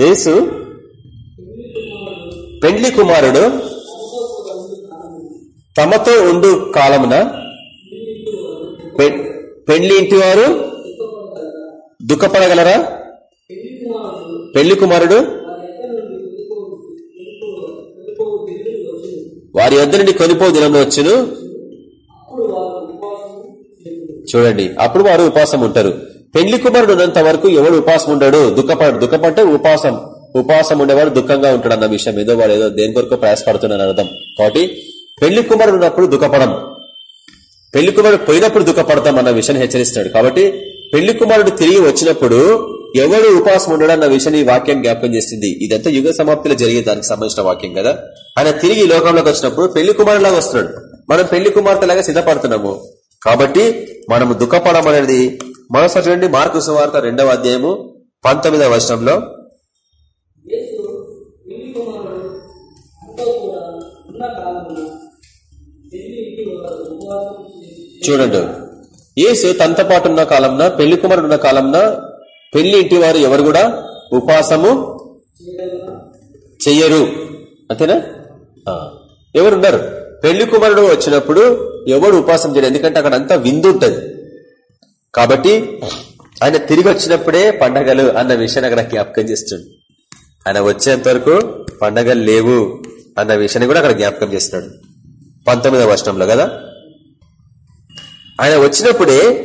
యేసు పెండ్లి కుమారుడు తమతో ఉండు కాలమున పె- పెండ్లి ఇంటి వారు దుఃఖపడగలరా? పెళ్ళి కుమారుడు? వారి వద్ద నుండి కొనిపో దినంలో వచ్చును. చూడండి అప్పుడు వారు ఉపాసం ఉంటారు. పెళ్ళి కుమారుడు ఉన్నంత వరకు ఎవడు ఉపాసం ఉండడు? దుఃఖపడు దుఃఖపడితే ఉపాసం. ఉపాసం ఉండేవాడు దుఃఖంగా ఉంటాడు అన్న విషయం. ఏదో వాడు ఏదో దేని కొరకు ప్రయాసపడుతున్నాను అర్థం. కాబట్టి పెళ్ళి కుమారుడు ఉన్నప్పుడు దుఃఖపడం. పెళ్ళి కుమారుడు పోయినప్పుడు దుఃఖపడతాం అన్న విషయాన్ని హెచ్చరిస్తాడు కాబట్టి పెళ్ళి కుమారుడు తిరిగి వచ్చినప్పుడు ఎవడు ఉపాసం ఉండడు అన్న విషయాన్ని ఈ వాక్యం జ్ఞాపకం చేస్తుంది ఇదంతా యుగ సమాప్తిలో జరిగే దానికి సంబంధించిన వాక్యం కదా. ఆయన తిరిగి లోకంలోకి వచ్చినప్పుడు పెళ్ళి కుమారులాగా వస్తున్నాడు. మనం పెళ్ళి కుమార్తెలాగా సిద్ధపడుతున్నాము. కాబట్టి మనము దుఃఖపడం అనేది మరోసారి చూడండి మార్కు సువార్త రెండవ అధ్యాయము పంతొమ్మిదవ వర్షంలో చూడండి. యేసు తనతో పాటు ఉన్న కాలంన పెళ్ళి కుమారుడు ఉన్న కాలంన పెళ్ళి ఇంటి వారు ఎవరు కూడా ఉపాసము చెయ్యరు. అంతేనా? ఎవరున్నారు? పెళ్ళి కుమారుడు వచ్చినప్పుడు ఎవడు ఉపాసం చేయడు ఎందుకంటే అక్కడ అంతా విందు ఉంటుంది. కాబట్టి ఆయన తిరిగి వచ్చినప్పుడే పండగలు అన్న విషయాన్ని అక్కడ జ్ఞాపకం చేస్తుంది. ఆయన వచ్చేంత వరకు పండగలు లేవు అన్న విషయాన్ని కూడా అక్కడ జ్ఞాపకం చేస్తున్నాడు పంతొమ్మిదవ వర్షంలో కదా? ఆయన వచ్చినప్పుడే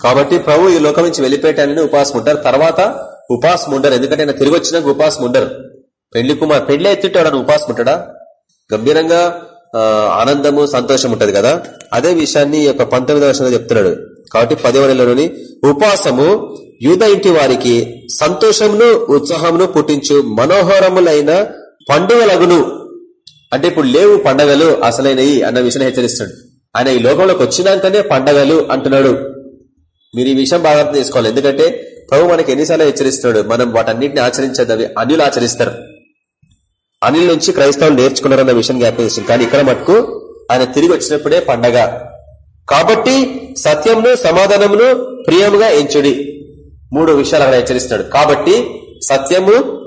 కాబట్టి ప్రభు ఈ లోకం నుంచి వెళ్ళిపోయేటాన్ని ఉపవాసం ఉంటారు తర్వాత ఉపాసం ఉండరు ఎందుకంటే ఆయన తిరిగి వచ్చినాక ఉపాసం ఉండరు పెళ్ళి కుమార్ పెళ్ళి ఎత్తుంటాడు ఉపాసం ఉంటాడా గంభీరంగా ఆ, ఆనందము సంతోషం ఉంటది కదా? అదే విషయాన్ని యొక్క పంతొమ్మిదవ వర్షంలో చెప్తున్నాడు. కాబట్టి పదవ నెలలోని ఉపవాసము యూద ఇంటి వారికి సంతోషమును ఉత్సాహమును పుట్టించు మనోహరములైన పండుగలగును. అంటే ఇప్పుడు లేవు పండగలు అసలైనవి అన్న విషయాన్ని హెచ్చరిస్తాడు ఆయన ఈ లోకంలోకి వచ్చినాకనే పండగలు అంటున్నాడు. మీరు ఈ విషయం బాగా అర్థం చేసుకోవాలి. ఎందుకంటే ప్రభు మనకి ఎన్నిసార్లు హెచ్చరిస్తున్నాడు మనం వాటన్నిటిని ఆచరించేది అవి అన్యులు ఆచరిస్తారు. అనిల్ నుంచి క్రైస్తవులు నేర్చుకున్నారన్న విషయం జ్ఞాపకం కానీ ఇక్కడ మటుకు ఆయన తిరిగి వచ్చినప్పుడే పండగ. కాబట్టి సత్యంను సమాధానమును ప్రియముగా ఎంచుడి. మూడు విషయాలు అక్కడ హెచ్చరిస్తున్నాడు. కాబట్టి సత్యము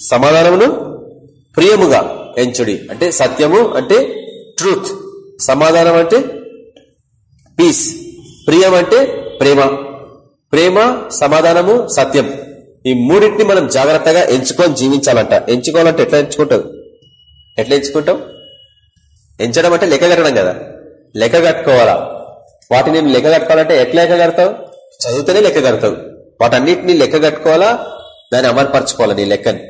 సమాధానమును ప్రియముగా ఎంచుడి. అంటే సత్యము అంటే ట్రూత్ సమాధానం అంటే పీస్ ప్రియం అంటే ప్రేమ. ప్రేమ సమాధానము సత్యం. ఈ మూడింటిని మనం జాగ్రత్తగా ఎంచుకొని జీవించాలంట. ఎంచుకోవాలంటే ఎట్లా ఎంచుకుంటావు? ఎట్లా ఎంచుకుంటావు? ఎంచడం అంటే లెక్క కట్టడం కదా. లెక్క కట్టుకోవాలా? వాటిని నేను లెక్క కట్టుకోవాలంటే ఎట్లా లెక్క కడతావు? చదివితేనే లెక్క కడతావు. వాటన్నిటిని లెక్క కట్టుకోవాలా? దాన్ని అమలుపరచుకోవాలా నీ లెక్కని?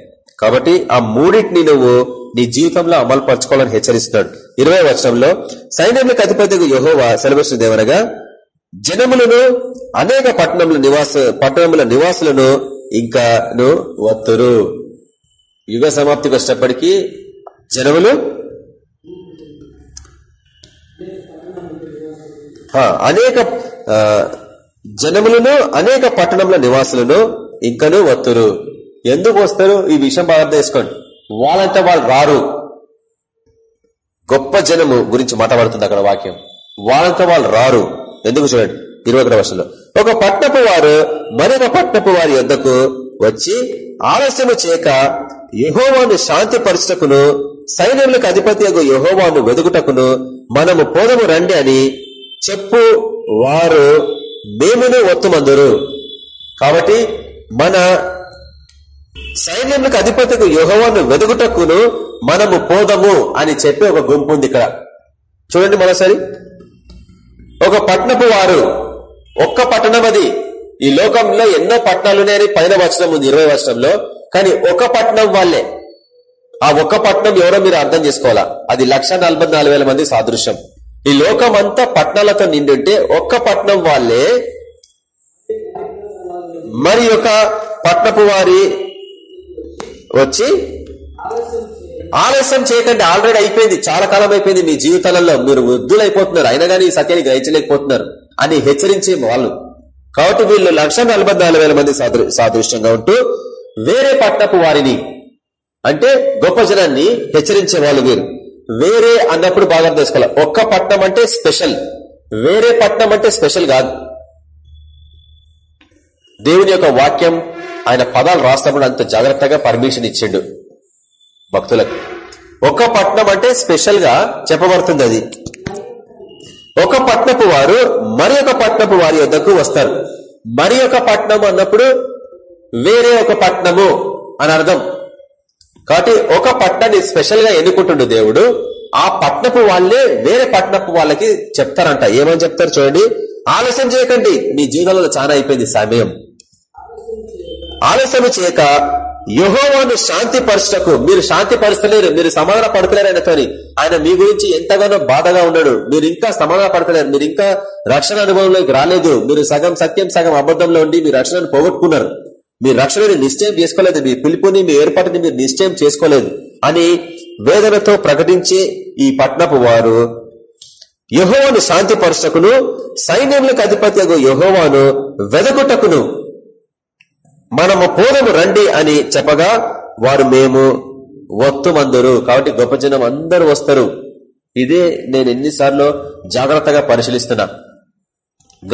కాబట్టి ఆ మూడింటిని నువ్వు నీ జీవితంలో అమలుపరచుకోవాలని హెచ్చరిస్తున్నాడు. ఇరవై వర్షంలో సైన్యంలో అధిపతి యహోవా సెలవిస్తుంది దేవనగా జనములను అనేక పట్టణముల నివాస పట్టణముల నివాసులను ఇంకాను వత్తురు. యుగ సమాప్తికి వచ్చినప్పటికీ జనములు? అనేక జనములను అనేక పట్టణముల నివాసులను ఇంకను వత్తురు. ఎందుకు వస్తారు? ఈ విషయం బాగా తెలుసుకోండి వాళ్ళంతా వాళ్ళు రారు. గొప్ప జనము గురించి మాట్లాడుతుంది అక్కడ వాక్యం. వాళ్ళంతా వాళ్ళు రారు. ఎందుకు చూడండి? ఇరవై ఒకటి వర్షంలో ఒక పట్నపు వారు మరొక పట్నపు వారి యొద్దకు వచ్చి ఆలస్యము చేయక యహోవాను శాంతి పరచుటకును సైన్యములకు అధిపతి యహోవాను వెదుగుటకును మనము పోదము రండి అని చెప్పు వారు మేమును ఒత్తుమందురు. కాబట్టి మన సైన్యములకు అధిపతికు యహోవాను వెదుగుటకును మనము పోదము అని చెప్పి ఒక గుంపు ఉంది ఇక్కడ. చూడండి మరోసారి. ఒక పట్టణపు వారు ఒక్క పట్టణం అది. ఈ లోకంలో ఎన్నో పట్టణాలున్నాయని పైన వచనం ఉంది ఇరవై వచనంలో. కానీ ఒక పట్టణం వాళ్ళే. ఆ ఒక్క పట్టణం ఎవరో మీరు అర్థం చేసుకోవాలా? అది లక్ష మంది సాదృశ్యం. ఈ లోకం అంతా పట్టణాలతో నిండుంటే ఒక్క పట్టణం వాళ్ళే. మరి ఒక పట్నపు వారి వచ్చి ఆలస్యం చేయకండి ఆల్రెడీ అయిపోయింది చాలా కాలం అయిపోయింది మీ జీవితాలలో. మీరు వృద్ధులైపోతున్నారు అయినా కానీ ఈ సత్యాన్ని గ్రహించలేకపోతున్నారు అని హెచ్చరించే వాళ్ళు. కాబట్టి వీళ్ళు లక్ష మంది సాదృ- సాదృశ్యంగా ఉంటూ వేరే పట్టపు వారిని అంటే గొప్ప జనాన్ని హెచ్చరించే వాళ్ళు వీరు. వేరే అన్నప్పుడు బాగా తెలుసుకోవాలి ఒక్క పట్నం అంటే స్పెషల్. వేరే పట్టం అంటే స్పెషల్ కాదు. దేవుని యొక్క వాక్యం ఆయన పదాలు రాస్తున్నప్పుడు అంత జాగ్రత్తగా పర్మిషన్ ఇచ్చిండు. భక్తులకు. ఒక పట్నం అంటే స్పెషల్గా చెప్పబడుతుంది అది. ఒక పట్నపు వారు మరి ఒక పట్నపు వారి వద్దకు వస్తారు. మరి ఒక పట్నం అన్నప్పుడు వేరే ఒక పట్నము అని అర్థం. కాబట్టి ఒక పట్టణాన్ని స్పెషల్గా ఎన్నుకుంటుండు దేవుడు ఆ పట్నపు వాళ్ళే వేరే పట్నపు వాళ్ళకి చెప్తారంట. ఏమని చెప్తారు చూడండి. ఆలస్యం చేయకండి. మీ జీవితంలో చాలా అయిపోయింది సమయం. ఆలస్యం చేయక యహోవాను శాంతి పరచటకు మీరు శాంతి పరచలేరు మీరు సమాధాన పడతలేరు ఆయనతోని ఆయన మీ గురించి ఎంతగానో బాధగా ఉన్నాడు. మీరు ఇంకా సమాధాన పడతలేరు మీరు ఇంకా రక్షణ అనుభవంలోకి రాలేదు. మీరు సగం సత్యం సగం అబద్ధంలో ఉండి మీ రక్షణను పోగొట్టుకున్నారు. మీ రక్షణని నిశ్చయం చేసుకోలేదు. మీ పిలుపుని మీ ఏర్పాటుని మీరు నిశ్చయం చేసుకోలేదు అని వేదనతో ప్రకటించే ఈ పట్నపు వారు యహోవాను శాంతి పరచకును సైన్యములకు అధిపతి యహోవాను వెదకుటకును మనము పోదము రండి అని చెప్పగా వారు మేము వత్తుమందరు. కాబట్టి గొప్ప జనం అందరూ వస్తారు. ఇదే నేను ఎన్నిసార్లు జాగ్రత్తగా పరిశీలిస్తున్నా.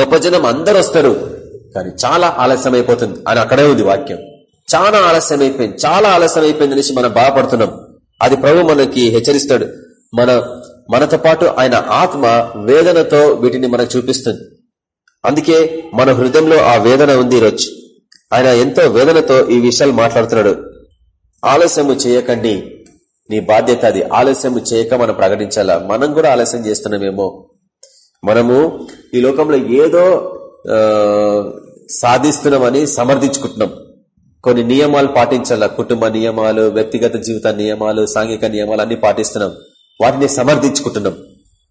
గొప్ప జనం అందరు వస్తారు. కానీ చాలా ఆలస్యం అయిపోతుంది అని అక్కడే ఉంది వాక్యం. చాలా ఆలస్యం అయిపోయింది చాలా ఆలస్యం అయిపోయింది అనేసి మనం బాధపడుతున్నాం. అది ప్రభు మనకి హెచ్చరిస్తాడు. మన మనతో పాటు ఆయన ఆత్మ వేదనతో వీటిని మనకు చూపిస్తుంది. అందుకే మన హృదయంలో ఆ వేదన ఉంది ఈరోజు. ఆయన ఎంతో వేదనతో ఈ విషయాలు మాట్లాడుతున్నాడు. ఆలస్యము చేయకండి. నీ బాధ్యత అది. ఆలస్యము చేయక మనం ప్రకటించాలా? మనం కూడా ఆలస్యం చేస్తున్నామేమో. మనము ఈ లోకంలో ఏదో సాధిస్తున్నామని సమర్థించుకుంటున్నాం. కొన్ని నియమాలు పాటించాల? కుటుంబ నియమాలు వ్యక్తిగత జీవిత నియమాలు సాంఘిక నియమాలు అన్ని పాటిస్తున్నాం. వాటిని సమర్థించుకుంటున్నాం.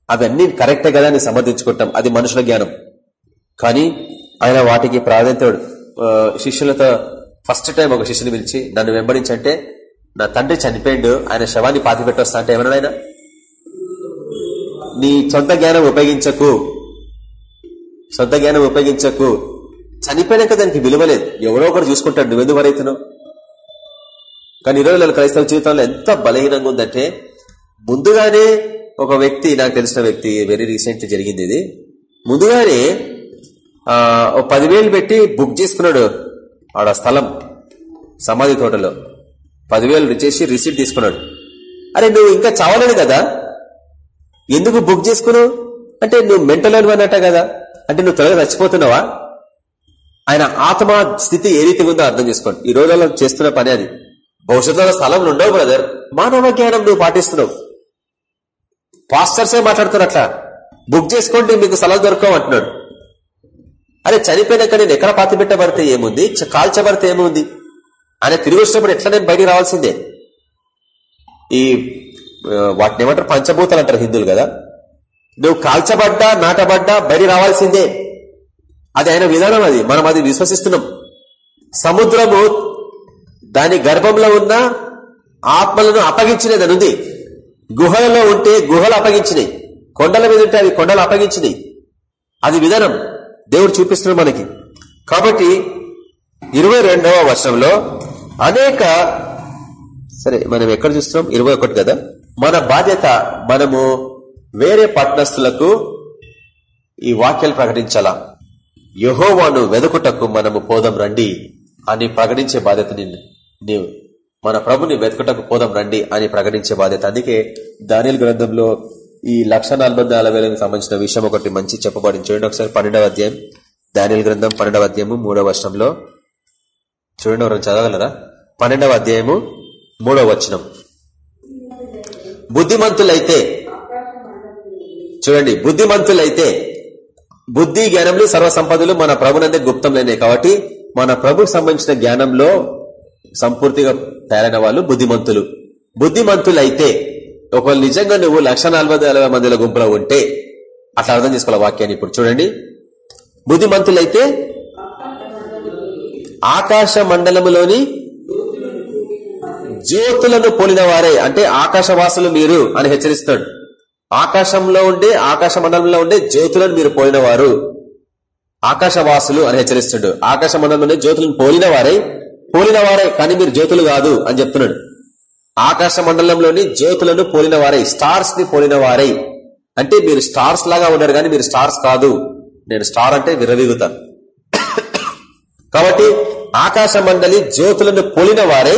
అవన్నీ కరెక్టే కదా అని సమర్థించుకుంటాం అది మనుషుల జ్ఞానం. కానీ ఆయన వాటికి ప్రాధాన్యతడు శిష్యులతో ఫస్ట్ టైం ఒక శిష్యుని పిలిచి నన్ను వెంబడించంటే నా తండ్రి చనిపోయిండు ఆయన శవాన్ని పాతి పెట్టొస్తా అంటే ఏమన్నాడు ఆయన? నీ సొంత జ్ఞానం ఉపయోగించకు. సొంత జ్ఞానం ఉపయోగించకు. చనిపోయినాక దానికి విలువలేదు ఎవరో ఒకరు చూసుకుంటాడు. నువ్వెందుకు వరైతున్నావు కానీ ఇరవై రోజుల క్రైస్తవ జీవితంలో ఎంత బలహీనంగా ఉందంటే ముందుగానే ఒక వ్యక్తి నాకు తెలిసిన వ్యక్తి వెరీ రీసెంట్ జరిగింది ఇది. ముందుగానే ఓ పదివేలు పెట్టి బుక్ చేసుకున్నాడు ఆడ స్థలం సమాధి తోటలో. పదివేలు చేసి రిసీట్ తీసుకున్నాడు. అరే నువ్వు ఇంకా చావలేదు కదా? ఎందుకు బుక్ చేసుకున్నావు? అంటే నువ్వు మెంటల్ అన్నట్ట కదా? అంటే నువ్వు త్వరగా చచ్చిపోతున్నావా? ఆయన ఆత్మ స్థితి ఏ రీతిగా ఉందో అర్థం చేసుకోండి. ఈ రోజుల్లో చేస్తున్న పని అది. భవిష్యత్తులో స్థలం ఉండవు బ్రదర్ మానవ జ్ఞానం నువ్వు పాటిస్తున్నావు. పాస్టర్సే మాట్లాడుతున్నారు అట్లా బుక్ చేసుకోండి మీకు స్థలాలు దొరకవు అంటున్నాడు. అరే చనిపోయినాక నేను ఎక్కడ పాతిపెట్టబడితే ఏముంది? చ- కాల్చబడితే ఏముంది? ఆయన తిరిగి వచ్చినప్పుడు ఎట్లా నేను బయటికి రావాల్సిందే? ఈ వాటిని ఏమంటారు? పంచభూతాలు అంటారు హిందువులు కదా? నువ్వు కాల్చబడ్డా నాటబడ్డా బయటికి రావాల్సిందే. అది ఆయన విధానం అది. మనం అది విశ్వసిస్తున్నాం. సముద్రము దాని గర్భంలో ఉన్న ఆత్మలను అప్పగించినది అనుంది గుహలలో ఉంటే గుహలు అప్పగించినాయి. కొండల మీద ఉంటే అవి కొండలు అప్పగించినాయి. అది విధానం. దేవుడు చూపిస్తున్నాడు మనకి. కాబట్టి ఇరవై రెండవ వర్షంలో అనేక సరే మనం ఎక్కడ చూస్తున్నాం ఇరవై ఒకటి కదా? మన బాధ్యత మనము వేరే పట్టణస్థులకు ఈ వాక్యాలు ప్రకటించాలా? యహోవాను వెదుకుటకు మనము పోదాం రండి అని ప్రకటించే బాధ్యత నీవు. మన ప్రభుని వెతుకుటకు పోదాం రండి అని ప్రకటించే బాధ్యత. అందుకే దానిల గ్రంథంలో ఈ లక్ష వేలకు సంబంధించిన విషయం ఒకటి మంచి చెప్పబడింది. చూడండి ఒకసారి పన్నెండవ అధ్యాయం. దానిల గ్రంథం పన్నెండవ అధ్యాయము మూడవ వర్షంలో చూడండి ఎవరైనా చదవగలరా? పన్నెండవ అధ్యాయము మూడవ వచనం. బుద్ధిమంతులైతే చూడండి బుద్ధిమంతులైతే బుద్ధి జ్ఞానములు సర్వసంపదలు మన ప్రభునందే గుప్తంలేనే కాబట్టి మన ప్రభుకు సంబంధించిన జ్ఞానంలో సంపూర్తిగా తయారైన వాళ్ళు బుద్ధిమంతులు. బుద్ధిమంతులైతే ఒకవేళ నిజంగా నువ్వు లక్ష మందిల గుంపులో ఉంటే అట్లా అర్థం చేసుకోవాలి వాక్యాన్ని ఇప్పుడు. చూడండి. బుద్ధిమంతులైతే ఆకాశ మండలములోని జ్యోతులను పోలిన వారే. అంటే ఆకాశవాసులు మీరు అని హెచ్చరిస్తాడు. ఆకాశంలో ఉండే ఆకాశ మండలంలో ఉండే జ్యోతులను మీరు పోలిన వారు. ఆకాశవాసులు అని హెచ్చరిస్తాడు. ఆకాశ మండలంలోనే జ్యోతులను పోలిన వారే. పోలిన వారే కానీ మీరు జ్యోతులు కాదు అని చెప్తున్నాడు. ఆకాశ మండలంలోని జ్యోతులను పోలిన వారై స్టార్స్ని పోలిన వారై అంటే మీరు స్టార్స్ లాగా ఉన్నారు కానీ మీరు స్టార్స్ కాదు. నేను స్టార్ అంటే విరవీగుతాను కాబట్టి ఆకాశ మండలి జ్యోతులను పోలిన వారే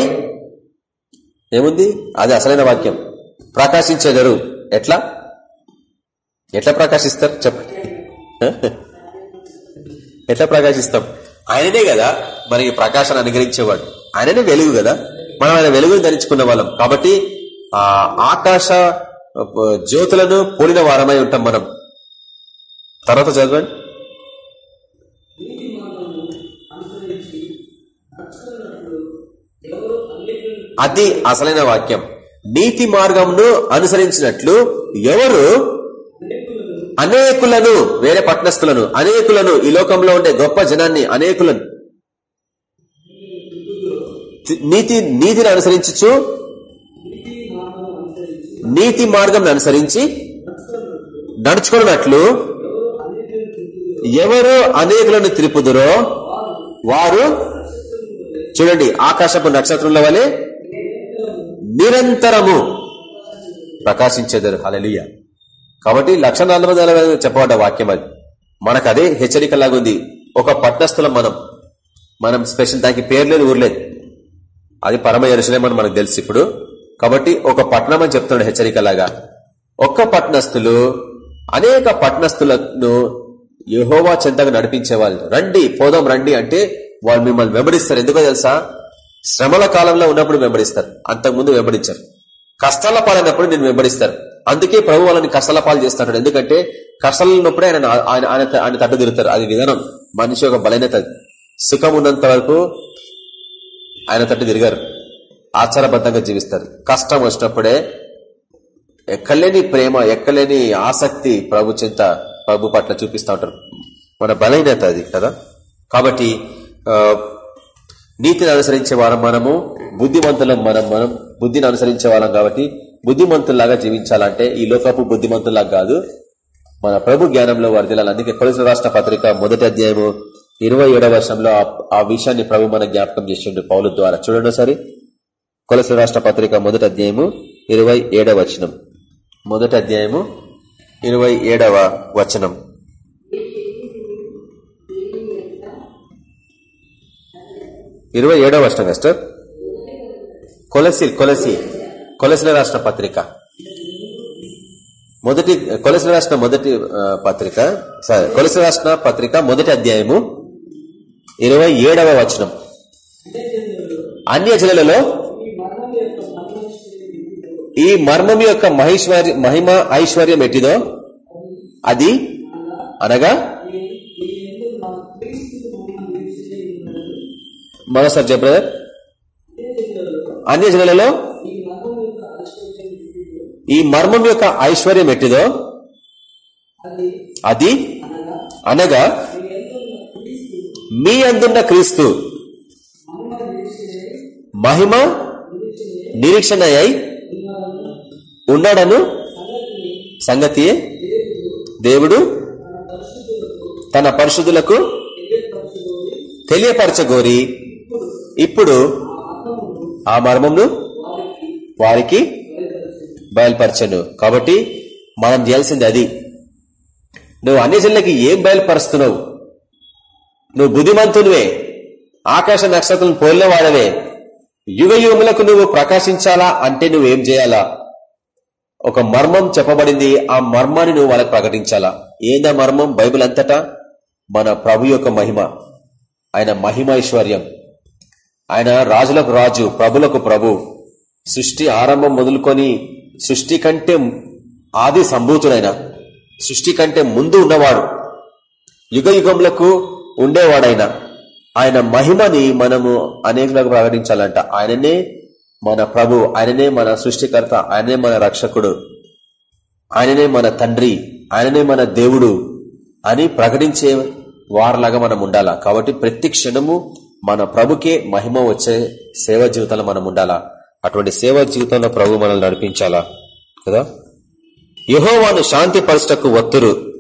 ఏముంది? అది అసలైన వాక్యం. ప్రకాశించగరు ఎట్లా? ఎట్లా ప్రకాశిస్తారు? చెప్పండి. ఎట్లా ప్రకాశిస్తాం? ఆయననే కదా మనకి ప్రకాశాన్ని అనుగ్రహించేవాడు. ఆయననే వెలుగు కదా. మనం ఆయన వెలుగును ధరించుకున్న వాళ్ళం. కాబట్టి ఆ ఆకాశ జ్యోతులను పోలిన వారమై ఉంటాం మనం. తర్వాత చదవండి. అది అసలైన వాక్యం. నీతి మార్గంను అనుసరించినట్లు ఎవరు? అనేకులను వేరే పట్టణస్థులను అనేకులను ఈ లోకంలో ఉండే గొప్ప జనాన్ని అనేకులను నీతి నీతిని అనుసరించు నీతి మార్గం అనుసరించి నడుచుకున్నట్లు ఎవరు అనేకులను తిరుపుదురో వారు చూడండి ఆకాశపు నక్షత్రంలో వలె నిరంతరము ప్రకాశించేదారు. హలలియ కాబట్టి లక్ష నలభై చెప్పబడ్డ వాక్యం అది. మనకు అదే హెచ్చరికలాగా ఉంది ఒక పట్టణస్థలం మనం. మనం స్పెషల్ దానికి పేర్లేదు ఊర్లేదు. అది పరమ ఎరుసలేమని మనకు తెలుసు ఇప్పుడు. కాబట్టి ఒక పట్టణం అని చెప్తున్నాడు హెచ్చరికలాగా. ఒక్క పట్నస్థులు అనేక పట్నస్థులను యహోవా చెంతగా నడిపించే వాళ్ళు. రండి పోదాం రండి అంటే వాళ్ళు మిమ్మల్ని వెంబడిస్తారు. ఎందుకో తెలుసా? శ్రమల కాలంలో ఉన్నప్పుడు వెంబడిస్తారు. అంతకుముందు వెంబడించారు. కష్టాల పాలైనప్పుడు నేను వెంబడిస్తారు. అందుకే ప్రభు వాళ్ళని కష్టాల పాలు చేస్తాడు ఎందుకంటే కష్టాలు ఉన్నప్పుడే ఆయన ఆయన ఆయన ఆయన తట్టు తిరుగుతారు. అది విధానం. మనిషి యొక్క బలైనత సుఖం ఉన్నంత వరకు ఆయన తట్టు తిరిగారు. ఆచారబద్ధంగా జీవిస్తారు. కష్టం వచ్చినప్పుడే ఎక్కలేని ప్రేమ ఎక్కలేని ఆసక్తి ప్రభు చింత ప్రభు పట్ల చూపిస్తూ ఉంటారు. మన బలహీనత అది కదా? కాబట్టి నీతిని అనుసరించే వారం మనము బుద్ధిమంతులం మనం మనం బుద్ధిని అనుసరించే వాళ్ళం కాబట్టి బుద్ధిమంతుల్లాగా జీవించాలంటే ఈ లోకపు బుద్ధిమంతుల్లాగా కాదు మన ప్రభు జ్ఞానంలో వర్దిలాలి అందుకే కొలసిన రాష్ట్ర పత్రిక మొదటి అధ్యాయము ఇరవై ఏడవ వర్షంలో ఆ- ఆ విషయాన్ని ప్రభు మన జ్ఞాపకం చేసిండు పౌలు ద్వారా. చూడండి సరే కొలసిన రాష్ట్ర పత్రిక మొదటి అధ్యాయము ఇరవై ఏడవ వచనం. మొదటి అధ్యాయము ఇరవై ఏడవ వచనం. ఇరవై ఏడవ వచనం కస్టర్ కొలసి కొలసి కొలసిన రాష్ట్ర పత్రిక. మొదటి కొలసిన రాష్ట్ర మొదటి పత్రిక సారీ కొలసిన రాష్ట్ర పత్రిక మొదటి అధ్యాయము ఇరవై ఏడవ వచనం. అన్యజనులలో ఈ మర్మం యొక్క మహేశ్వర్య మహిమ ఐశ్వర్యం ఎట్టిదో? అది అనగా మరోసారి చెప్ప బ్రదర్. అన్య జనులలో ఈ మర్మం యొక్క ఐశ్వర్యం ఎట్టిదో? అది అనగా మీ అందున్న క్రీస్తు మహిమ నిరీక్షణ అయి ఉన్నాడను సంగతి దేవుడు తన పరిశుద్ధులకు తెలియపరచగోరి. ఇప్పుడు ఆ మర్మమును వారికి బయలుపరచను. కాబట్టి మనం చేయాల్సింది అది. నువ్వు అన్ని జనులకి ఏం బయలుపరుస్తున్నావు? నువ్వు బుద్ధిమంతునివే. ఆకాశ నక్షత్రం పోలిన వాడవే. యుగ యుగములకు నువ్వు ప్రకాశించాలా అంటే నువ్వేం చేయాలా? ఒక మర్మం చెప్పబడింది ఆ మర్మాన్ని నువ్వు వాళ్ళకి ప్రకటించాలా? ఏందా మర్మం? బైబిల్ అంతటా? మన ప్రభు యొక్క మహిమ. ఆయన మహిమైశ్వర్యం. ఆయన రాజులకు రాజు ప్రభులకు ప్రభు. సృష్టి ఆరంభం మొదలుకొని సృష్టి కంటే ఆది సంభూతుడైన సృష్టి కంటే ముందు ఉన్నవాడు. యుగ యుగములకు ఉండేవాడైన. ఆయన మహిమని మనము అనేకులకు ప్రకటించాలంట. ఆయననే మన ప్రభు ఆయననే మన సృష్టికర్త ఆయననే మన రక్షకుడు ఆయననే మన తండ్రి ఆయననే మన దేవుడు అని ప్రకటించే వారిలాగా మనం ఉండాలా? కాబట్టి ప్రతి క్షణము మన ప్రభుకే మహిమ వచ్చే సేవ జీవితంలో మనం ఉండాలా? అటువంటి సేవా జీవితంలో ప్రభు మనల్ని నడిపించాలా? కదా? యహోవాను శాంతి పరచటకు ఒత్తురు.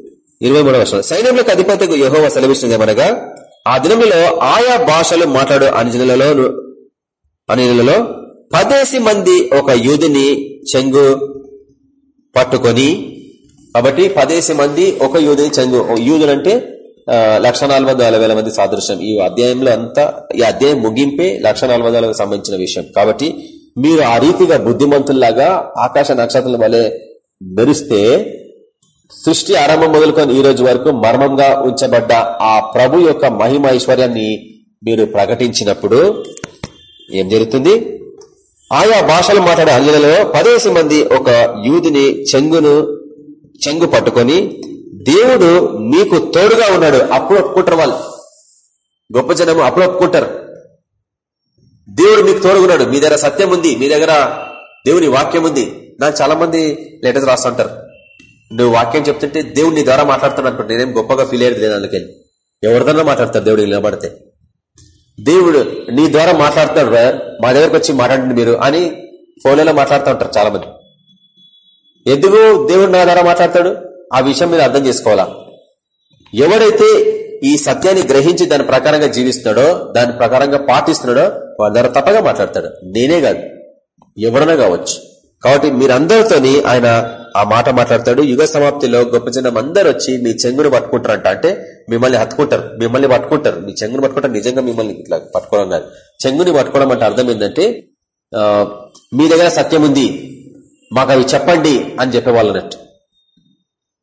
ఇరవై మూడవ వర్షం సైన్యములకు అధిపతికి యహోవ సెలవిస్తుందేమనగా ఆ దినంలో ఆయా భాషలు మాట్లాడు అంజనులలో అనిలలో పదేసి మంది ఒక యూదుని చెంగు పట్టుకొని కాబట్టి పదేసి మంది ఒక యూదుని చెంగు యూదులంటే లక్ష వేల మంది సాదృశ్యం. ఈ అధ్యాయంలో అంతా ఈ అధ్యాయం ముగింపే లక్ష సంబంధించిన విషయం. కాబట్టి మీరు ఆ రీతిగా బుద్ధిమంతుల్లాగా ఆకాశ నక్షత్రం వలె మెరిస్తే సృష్టి ఆరంభం మొదలుకొని ఈ రోజు వరకు మర్మంగా ఉంచబడ్డ ఆ ప్రభు యొక్క మహిమ ఐశ్వర్యాన్ని మీరు ప్రకటించినప్పుడు ఏం జరుగుతుంది? ఆయా భాషలు మాట్లాడే అంజలలో పదేసి మంది ఒక యూదిని చెంగును చెంగు పట్టుకొని దేవుడు మీకు తోడుగా ఉన్నాడు. అప్పుడు ఒప్పుకుంటారు వాళ్ళు. గొప్ప జనము అప్పుడు ఒప్పుకుంటారు. దేవుడు మీకు తోడుగున్నాడు మీ దగ్గర సత్యం ఉంది. మీ దగ్గర దేవుని వాక్యం ఉంది. నాకు చాలా మంది లెటర్స్ రాస్తుంటారు. నువ్వు వాక్యం చెప్తుంటే దేవుడు నీ ద్వారా మాట్లాడుతాడు అనుకుంటే. నేనేం గొప్పగా ఫీల్ అయ్యేది లేదు అందుకని. ఎవరిదన్నా మాట్లాడతారు దేవుడు నిలబడితే. దేవుడు నీ ద్వారా మాట్లాడుతున్నాడు బ్రదర్ మా దగ్గరకు వచ్చి మాట్లాడండి మీరు అని ఫోన్లలో మాట్లాడుతూ ఉంటారు చాలా మంది ఎందుకు దేవుడు నా ద్వారా మాట్లాడతాడు? ఆ విషయం మీరు అర్థం చేసుకోవాలా? ఎవడైతే ఈ సత్యాన్ని గ్రహించి దాని ప్రకారంగా జీవిస్తున్నాడో దాని ప్రకారంగా పాటిస్తున్నాడో వాళ్ళ ద్వారా తప్పగా మాట్లాడతాడు. నేనే కాదు. ఎవరన్నా కావచ్చు. కాబట్టి మీరందరితోని ఆయన ఆ మాట మాట్లాడతాడు. యుగ సమాప్తిలో గొప్ప జనం అందరు వచ్చి మీ చెంగును పట్టుకుంటారంట. అంటే మిమ్మల్ని హత్తుకుంటారు. మిమ్మల్ని పట్టుకుంటారు. మీ చెంగును పట్టుకుంటారు. నిజంగా మిమ్మల్ని ఇట్లా పట్టుకోవడం చెంగుని పట్టుకోవడం అంటే అర్థం ఏంటంటే మీ దగ్గర సత్యం ఉంది. మాకు అవి చెప్పండి అని చెప్పేవాళ్ళనట్టు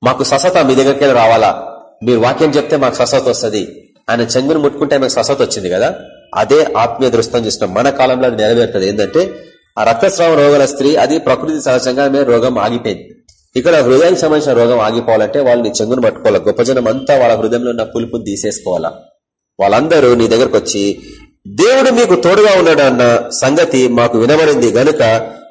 మాకు స్వసత మీ దగ్గరికి రావాలా? మీరు వాక్యం చెప్తే మాకు స్వసత వస్తుంది. ఆయన చెంగును ముట్టుకుంటే మాకు స్వసత వచ్చింది కదా? అదే ఆత్మీయ దృష్టం చేసిన మన కాలంలో అది నెరవేరుతుంది. ఏంటంటే ఆ రక్తస్రావ రోగాల స్త్రీ అది ప్రకృతి సహజంగా రోగం ఆగిపోయింది. ఇక్కడ హృదయానికి సంబంధించిన రోగం ఆగిపోవాలంటే వాళ్ళు నీ చెంగును పట్టుకోవాలి? గొప్ప జనం అంతా వాళ్ళ హృదయంలో ఉన్న పులుపుని తీసేసుకోవాలా? వాళ్ళందరూ నీ దగ్గరకు వచ్చి దేవుడు మీకు తోడుగా ఉన్నాడు అన్న సంగతి మాకు వినబడింది గనుక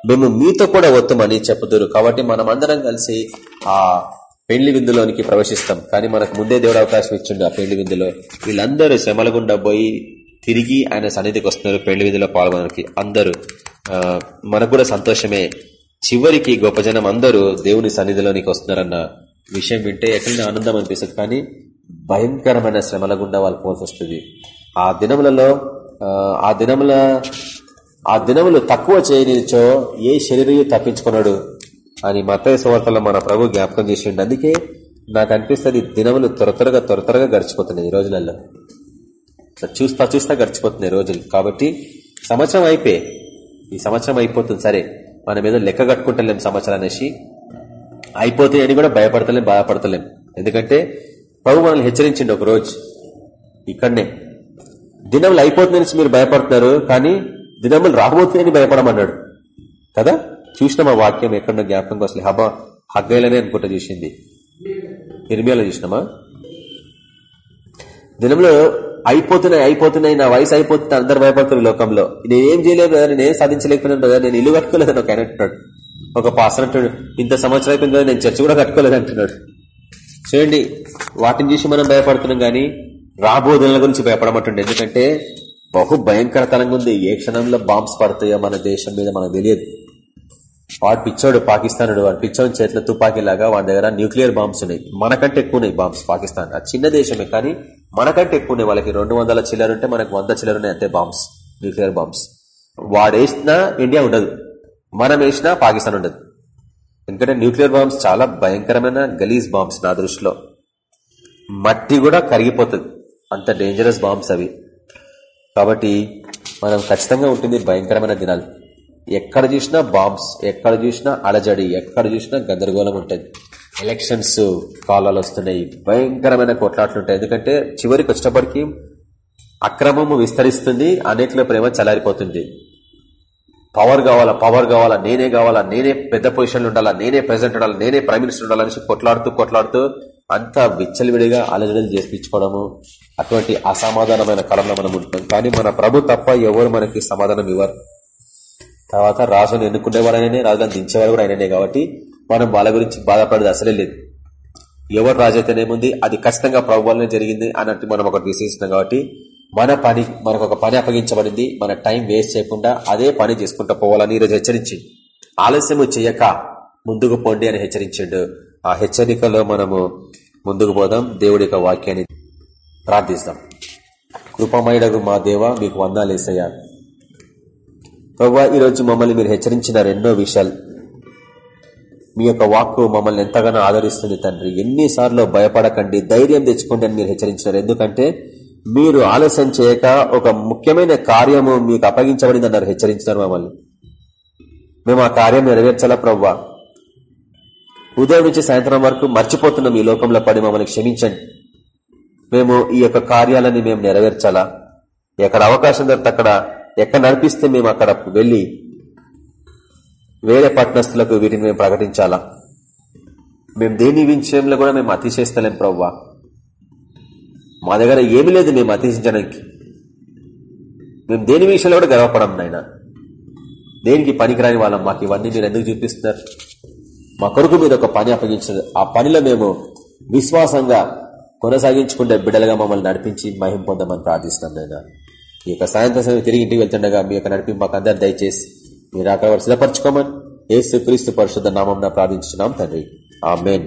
మేము మీతో కూడా వద్దామని చెప్పుదురు. కాబట్టి మనం అందరం కలిసి ఆ పెళ్ళి విందులోనికి ప్రవేశిస్తాం. కానీ మనకు ముందే దేవుడు అవకాశం ఇచ్చిండు ఆ పెళ్ళి విందులో. వీళ్ళందరూ శ్రమల గుండా పోయి తిరిగి ఆయన సన్నిధికి వస్తున్నారు. పెళ్ళి విందులో పాల్గొనడానికి అందరూ. మనకు కూడా సంతోషమే. చివరికి గొప్ప జనం అందరూ దేవుని సన్నిధిలోనికి వస్తున్నారన్న విషయం వింటే ఎక్కడైనా ఆనందం అనిపిస్తుంది. కానీ భయంకరమైన శ్రమల గుండా వాళ్ళు పోల్సొస్తుంది ఆ దినములలో ఆ దినముల ఆ దినములు తక్కువ చేయనిచో ఏ శరీరం తప్పించుకున్నాడు అని మత సువార్తలో మన ప్రభు జ్ఞాపకం చేసిండు. అందుకే నాకు అనిపిస్తుంది దినములు త్వర త్వరగా త్వర త్వరగా గడిచిపోతున్నాయి ఈ రోజులలో. చూస్తా చూస్తా గడిచిపోతున్నాయి రోజులు. కాబట్టి సంవత్సరం అయిపోయి ఈ సంవత్సరం అయిపోతుంది సరే. మనం ఏదో లెక్క కట్టుకుంటలేం సంవత్సరం అనేసి అయిపోతాయి అని కూడా భయపడతలేం బాధపడతలేం. ఎందుకంటే ప్రభు మనల్ని హెచ్చరించిండి ఒక రోజు ఇక్కడనే. దినములు అయిపోతుందని మీరు భయపడుతున్నారు కానీ దినములు రాబోతున్నాయని భయపడమన్నాడు. కదా? చూసినామా వాక్యం ఎక్కడ జ్ఞాపకం అసలు హబ హగ్గైలనే అనుకుంటా చూసింది. ఇరిమియాలో చూసినామా? దినంలో అయిపోతున్నాయి అయిపోతున్నాయి నా వయసు అయిపోతుంది అందరు భయపడుతున్నారు లోకంలో. నేనేం చేయలేదు కదా నేనేం సాధించలేకపోయినాను కదా నేను ఇల్లు కట్టుకోలేదు ఒక ఆయన అంటున్నాడు. ఒక పాసర్ అంటున్నాడు ఇంత సంవత్సరం అయిపోయింది కదా నేను చర్చ కూడా కట్టుకోలేదు అంటున్నాడు. చూడండి వాటిని చూసి మనం భయపడుతున్నాం గానీ రాబోదనల గురించి భయపడమంటుండే. ఎందుకంటే బహు భయంకరతరంగా ఉంది. ఏ క్షణంలో బాంబ్స్ పడతాయో మన దేశం మీద మనకు తెలియదు. వాడు పిచ్చోడు పాకిస్తాన్ వాడు. పిచ్చోని చేతిలో తుపాకీలాగా వాడి దగ్గర న్యూక్లియర్ బాంబ్స్ ఉన్నాయి. మనకంటే ఎక్కువ ఉన్నాయి బాంబ్స్ పాకిస్తాన్. అది చిన్న దేశమే కానీ మనకంటే ఎక్కువ ఉన్నాయి. వాళ్ళకి రెండు వందల చిల్లర ఉంటే మనకు వంద చిల్లర ఉన్నాయి అంతే బాంబ్స్ న్యూక్లియర్ బాంబ్స్. వాడు వేసినా ఇండియా ఉండదు. మనం వేసినా పాకిస్తాన్ ఉండదు. ఎందుకంటే న్యూక్లియర్ బాంబ్స్ చాలా భయంకరమైన గలీజ్ బాంబ్స్ నా దృష్టిలో. మట్టి కూడా కరిగిపోతుంది. అంత డేంజరస్ బాంబ్స్ అవి. కాబట్టి మనం ఖచ్చితంగా ఉంటుంది భయంకరమైన దినాలు. ఎక్కడ చూసినా బాంబ్స్ ఎక్కడ చూసినా అలజడి ఎక్కడ చూసినా గందరగోళం ఉంటుంది. ఎలక్షన్స్ కాలాలు వస్తున్నాయి. భయంకరమైన కొట్లాట్లుంటాయి ఎందుకంటే చివరికి వచ్చినప్పటికీ అక్రమము విస్తరిస్తుంది అనేకల ప్రేమ చలారిపోతుంది పవర్ కావాలా పవర్ కావాలా నేనే కావాలా నేనే పెద్ద పొజిషన్లు ఉండాలా నేనే ప్రెసిడెంట్ ఉండాలా నేనే ప్రైమ్ మినిస్టర్ ఉండాలని కొట్లాడుతూ కొట్లాడుతూ అంతా విచ్చలవిడిగా అలజడలు చేపించుకోవడము అటువంటి అసమాధానమైన కాలంలో మనం ఉంటున్నాం కానీ మన ప్రభు తప్ప ఎవరు మనకి సమాధానం ఇవ్వరు. తర్వాత రాజును ఎన్నుకునేవాడు ఆయననే రాజులను దించేవాడు కూడా ఆయననే కాబట్టి మనం వాళ్ళ గురించి బాధపడేది అసలే లేదు. ఎవరు రాజైతేనేముంది? అది ఖచ్చితంగా ప్రభు జరిగింది అన్నట్టు మనం ఒకటి విశ్లేషిస్తున్నాం కాబట్టి మన పని మనకు ఒక పని అప్పగించబడింది. మన టైం వేస్ట్ చేయకుండా అదే పని చేసుకుంటూ పోవాలని ఈరోజు హెచ్చరించి ఆలస్యము చేయక ముందుకు పోండి అని హెచ్చరించిండు. ఆ హెచ్చరికలో మనము ముందుకు పోదాం. దేవుడి యొక్క వాక్యాన్ని ప్రార్థిస్తాం. కృపమయుడగు మా దేవ మీకు వందాలేసయ్యా ప్రవ్వా ఈరోజు మమ్మల్ని మీరు హెచ్చరించినారు ఎన్నో విషయాలు. మీ యొక్క వాక్కు మమ్మల్ని ఎంతగానో ఆదరిస్తుంది తండ్రి. ఎన్నిసార్లు భయపడకండి ధైర్యం తెచ్చుకోండి అని మీరు హెచ్చరించినారు. ఎందుకంటే మీరు ఆలస్యం చేయక ఒక ముఖ్యమైన కార్యము మీకు అప్పగించబడింది అన్నారు హెచ్చరించినారు మమ్మల్ని. మేము ఆ కార్యం నెరవేర్చాలా ప్రవ్వా ఉదయం నుంచి సాయంత్రం వరకు మర్చిపోతున్నాం ఈ లోకంలో పడి మమ్మల్ని క్షమించండి. మేము ఈ యొక్క కార్యాలని మేము నెరవేర్చాలా? ఎక్కడ అవకాశం దొరికితే అక్కడ ఎక్కడ నడిపిస్తే మేము అక్కడ వెళ్ళి వేరే పట్టణస్తులకు వీటిని మేము ప్రకటించాలా? మేము దేని విషయంలో కూడా మేము అతిశేస్తలేం ప్రవ్వా. మా దగ్గర ఏమీ లేదు మేము అతిశించడానికి మేము దేని విషయంలో కూడా గర్వపడం నాయన. దేనికి పనికిరాని వాళ్ళం? మాకు ఇవన్నీ మీరు ఎందుకు చూపిస్తున్నారు? మా కొరకు మీద ఒక పని అప్పగించారు. ఆ పనిలో మేము విశ్వాసంగా కొనసాగించుకుంటే బిడ్డలుగా మమ్మల్ని నడిపించి మహిం పొందమని ప్రార్థిస్తున్నాం నాయన. ఈ యొక్క సాయంత్రం సమయం తిరిగి ఇంటికి వెళ్తుండగా మీ యొక్క నడిపి మాకు అందరు దయచేసి మీరు అక్కడ సిద్ధపరచుకోమని ఏసు క్రీస్తు పరిశుద్ధ నామం ప్రార్థించున్నాం తండ్రి. ఆ మెయిన్